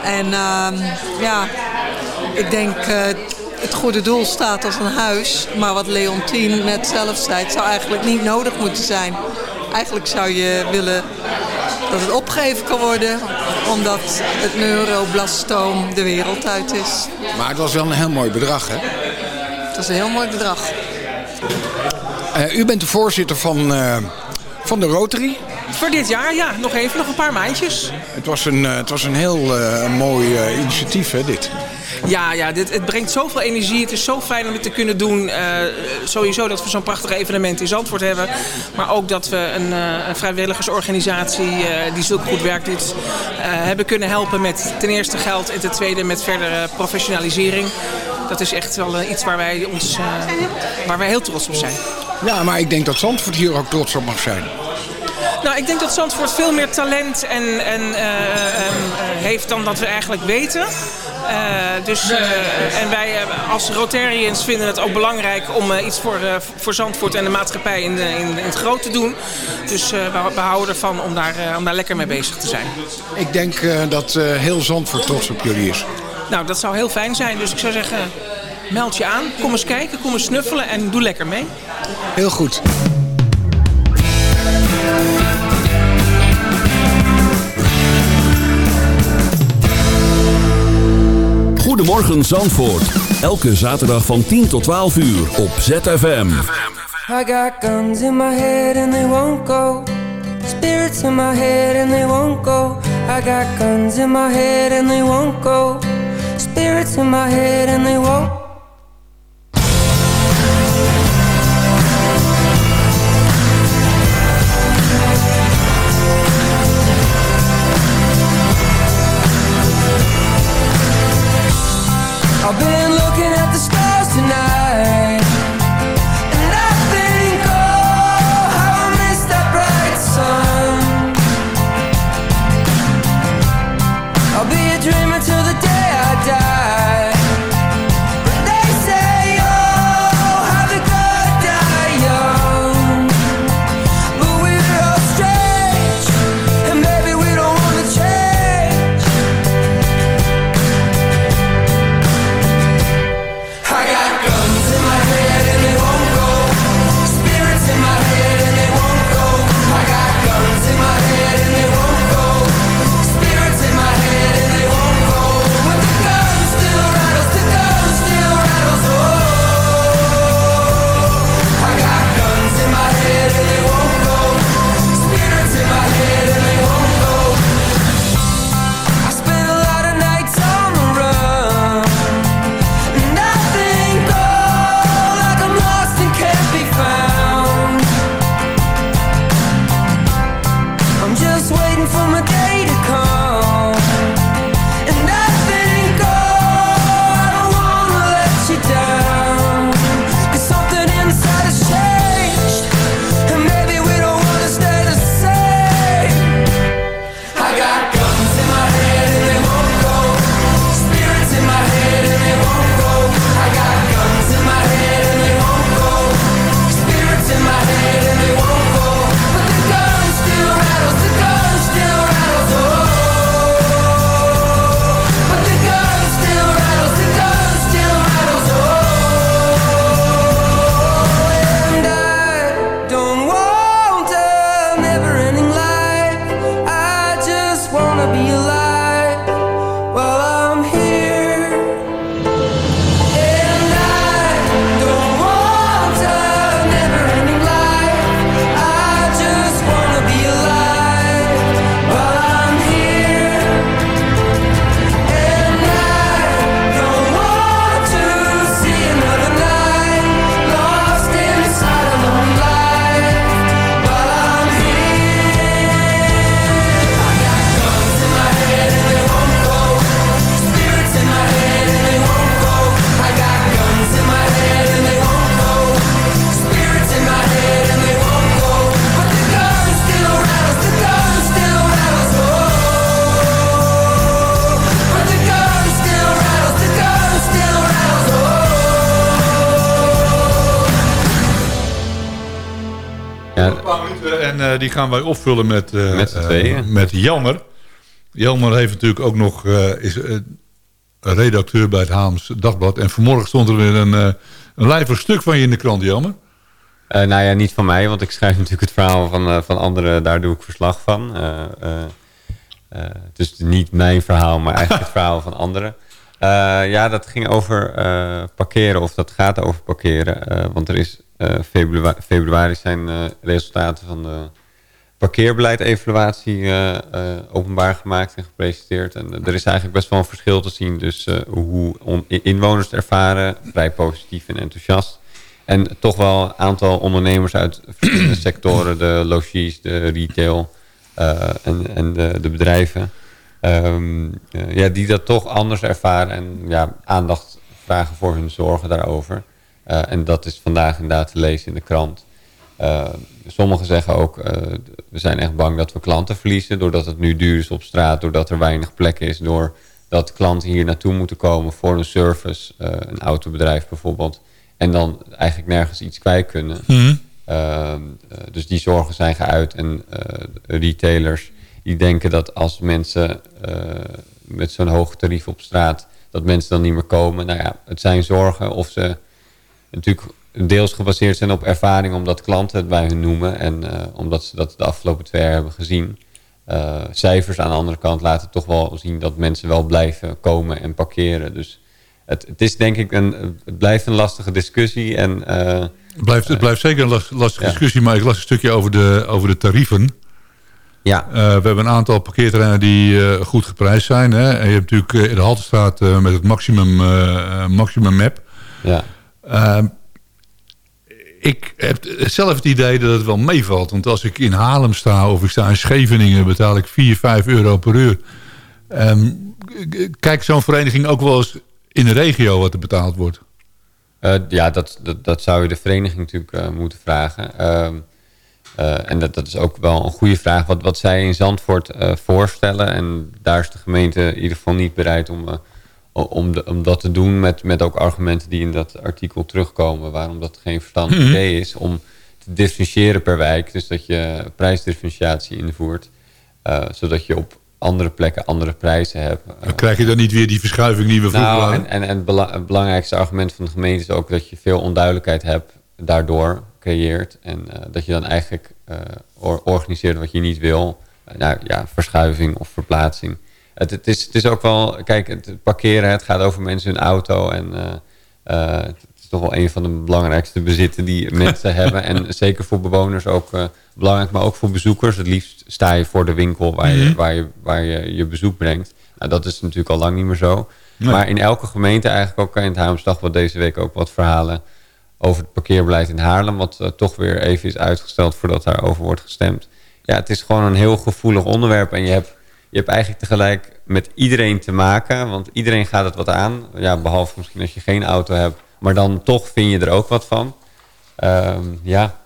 En ehm, ja, ik denk... Uh, het goede doel staat als een huis. Maar wat Leontien net zelf zei, het zou eigenlijk niet nodig moeten zijn. Eigenlijk zou je willen dat het opgegeven kan worden omdat het neuroblastoom de wereld uit is. Maar het was wel een heel mooi bedrag, hè? Het was een heel mooi bedrag. Uh, u bent de voorzitter van, uh, van de Rotary. Voor dit jaar, ja. Nog even, nog een paar maandjes. Het was een, uh, het was een heel mooi initiatief, hè, dit? Ja, ja dit, het brengt zoveel energie. Het is zo fijn om het te kunnen doen. Uh, sowieso dat we zo'n prachtig evenement in Zandvoort hebben. Maar ook dat we een, een vrijwilligersorganisatie uh, die zulk goed werk doet... hebben kunnen helpen met ten eerste geld en ten tweede met verdere professionalisering. Dat is echt wel iets waar wij, ons, waar wij heel trots op zijn. Ja, maar ik denk dat Zandvoort hier ook trots op mag zijn. Nou, ik denk dat Zandvoort veel meer talent en, en, heeft dan dat we eigenlijk weten. Uh, dus, uh, en wij als Rotarians vinden het ook belangrijk om iets voor, voor Zandvoort en de maatschappij in, in, in het groot te doen. Dus we, we, houden ervan om daar, om daar lekker mee bezig te zijn. Ik denk dat heel Zandvoort trots op jullie is. Nou, dat zou heel fijn zijn. Dus ik zou zeggen, meld je aan. Kom eens kijken, kom eens snuffelen en doe lekker mee. Heel goed. Goedemorgen Zandvoort. Elke zaterdag van 10 tot 12 uur op ZFM. Got in head and they won't go. I got in my head they won't go. Spirits in my head En uh, die gaan wij opvullen met, uh, met, uh, met Jelmer. Jelmer heeft natuurlijk ook nog, is redacteur bij het Haams Dagblad. En vanmorgen stond er weer een, een lijvig stuk van je in de krant, Jelmer. nou ja, niet van mij, want ik schrijf natuurlijk het verhaal van, van anderen. Daar doe ik verslag van. het is niet mijn verhaal, maar eigenlijk het verhaal van anderen. Ja, dat ging over parkeren, of dat gaat over parkeren. want er is februari, februari zijn resultaten van de parkeerbeleid-evaluatie openbaar gemaakt en gepresenteerd. En er is eigenlijk best wel een verschil te zien. Dus hoe inwoners ervaren, vrij positief en enthousiast. En toch wel een aantal ondernemers uit verschillende sectoren, de logies, de retail en, en de, de bedrijven. Um, ja, die dat toch anders ervaren en ja, aandacht vragen voor hun zorgen daarover. Uh, en dat is vandaag inderdaad te lezen in de krant. Uh, sommigen zeggen ook, uh, we zijn echt bang dat we klanten verliezen... doordat het nu duur is op straat, doordat er weinig plek is... doordat klanten hier naartoe moeten komen voor een service, een autobedrijf bijvoorbeeld... en dan eigenlijk nergens iets kwijt kunnen. Mm -hmm. dus die zorgen zijn geuit en retailers die denken dat als mensen met zo'n hoog tarief op straat... dat mensen dan niet meer komen. Nou ja, het zijn zorgen of ze natuurlijk deels gebaseerd zijn op ervaring... omdat klanten het bij hun noemen en uh, omdat ze dat de afgelopen twee jaar hebben gezien. Uh, cijfers aan de andere kant laten toch wel zien dat mensen wel blijven komen en parkeren. Dus het, het is denk ik een, het blijft een lastige discussie. En, uh, het, blijft, het blijft zeker een lastige ja. discussie, maar ik las een stukje over de, over de tarieven. Ja. Uh, we hebben een aantal parkeerterreinen die uh, goed geprijsd zijn. Hè? En je hebt natuurlijk in de Haltestraat met het maximum, maximum map. Ja. ik heb zelf het idee dat het wel meevalt. Want als ik in Haarlem sta of ik sta in Scheveningen... betaal ik 4, 5 euro per uur. Um, kijk zo'n vereniging ook wel eens in de regio wat er betaald wordt? ja, dat, dat, dat, zou je de vereniging natuurlijk moeten vragen. Uh, en dat, dat is ook wel een goede vraag. Wat, wat zij in Zandvoort uh, voorstellen. En daar is de gemeente in ieder geval niet bereid om, uh, om, de, om dat te doen. Met, met ook argumenten die in dat artikel terugkomen. Waarom dat geen verstandig Mhm. idee is. Om te differentiëren per wijk. Dus dat je prijsdifferentiatie invoert. zodat je op andere plekken andere prijzen hebt. Dan krijg je dan niet weer die verschuiving die we vroeger nou, hadden? en, en, en het, bela het belangrijkste argument van de gemeente is ook dat je veel onduidelijkheid hebt daardoor creëert. En uh, dat je dan eigenlijk or organiseert wat je niet wil. Uh, nou ja, verschuiving of verplaatsing. Het, het, is, het is ook wel, kijk, het parkeren, het gaat over mensen hun auto. En het is toch wel een van de belangrijkste bezitten die mensen hebben. En zeker voor bewoners ook belangrijk, maar ook voor bezoekers. Het liefst sta je voor de winkel waar je, waar je, waar je, je bezoek brengt. Nou, dat is natuurlijk al lang niet meer zo. Nee. Maar in elke gemeente eigenlijk ook in het Haarlemsdag... wat deze week ook wat verhalen over het parkeerbeleid in Haarlem... wat uh, toch weer even is uitgesteld voordat daarover wordt gestemd. Ja, het is gewoon een heel gevoelig onderwerp. En je hebt, je hebt eigenlijk tegelijk met iedereen te maken. Want iedereen gaat het wat aan. Ja, behalve misschien als je geen auto hebt. Maar dan toch vind je er ook wat van. Um, ja.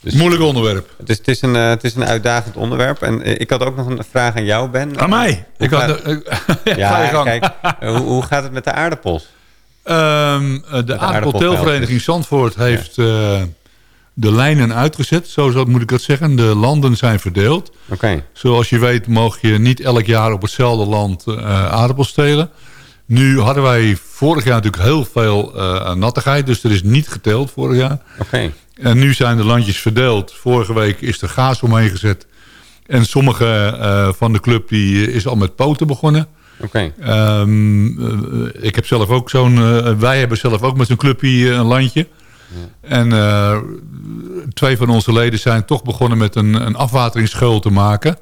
Dus, Moeilijk onderwerp. Het is, het, is een, uh, het is een uitdagend onderwerp. En uh, ik had ook nog een vraag aan jou, Ben. Aan mij? Ik had, gaat, ja, kijk, hoe, hoe gaat het met de aardappels? Um, de, de aardappelteelvereniging Zandvoort heeft ja. uh, de lijnen uitgezet. Zo moet ik dat zeggen. De landen zijn verdeeld. Okay. Zoals je weet mag je niet elk jaar op hetzelfde land uh, aardappels telen. Nu hadden wij vorig jaar natuurlijk heel veel uh, nattigheid. Dus er is niet geteeld vorig jaar. Okay. En nu zijn de landjes verdeeld. Vorige week is er gaas omheen gezet. En sommige van de club die is al met poten begonnen. Okay. Um, uh, ik heb zelf ook zo'n... Uh, wij hebben zelf ook met zo'n clubje een landje. Ja. En uh, twee van onze leden zijn toch begonnen met een, een afwateringsscheul te maken.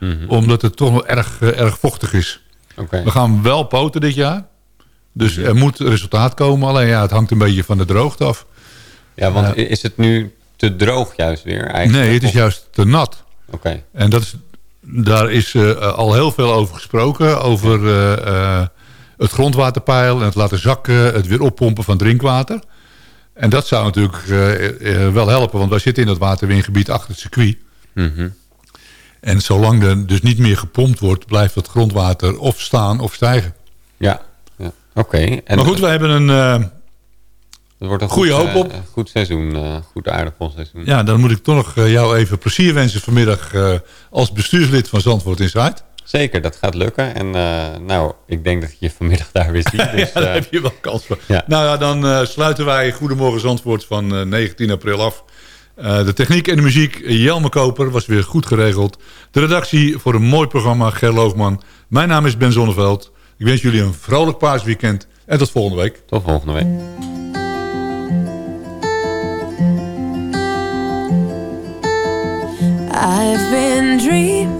Mhm. Mm -hmm. Omdat het toch wel erg, erg vochtig is. Okay. We gaan wel poten dit jaar. Dus ja. er moet resultaat komen. Alleen ja, het hangt een beetje van de droogte af. Ja, want is het nu te droog juist weer? Eigenlijk? Nee, het is juist te nat. Oké. Okay. En dat is daar is uh, al heel veel over gesproken. Over uh, het grondwaterpeil en het laten zakken. Het weer oppompen van drinkwater. En dat zou natuurlijk wel helpen. Want wij zitten in dat waterwingebied achter het circuit. Mm -hmm. En zolang er dus niet meer gepompt wordt... blijft het grondwater of staan of stijgen. Ja, ja. oké. Okay. Maar goed, we hebben een, Het wordt een Goeie goed, hoop op. eh, goed seizoen. eh, goed aardappel seizoen. Ja, dan moet ik toch nog eh, jou even plezier wensen vanmiddag eh, als bestuurslid van Zandvoort Insight. Zeker, dat gaat lukken. En eh, nou, ik denk dat ik je vanmiddag daar weer zie. ja, Dus, daar eh, heb je wel kans voor. Ja. Nou ja, dan eh, sluiten wij Goedemorgen Zandvoort van eh, 19 april af. Eh, de techniek en de muziek, Jelme Koper, was weer goed geregeld. De redactie voor een mooi programma, Ger Loogman. Mijn naam is Ben Zonneveld. Ik wens jullie een vrolijk paasweekend en tot volgende week. Tot volgende week. I've been dreaming,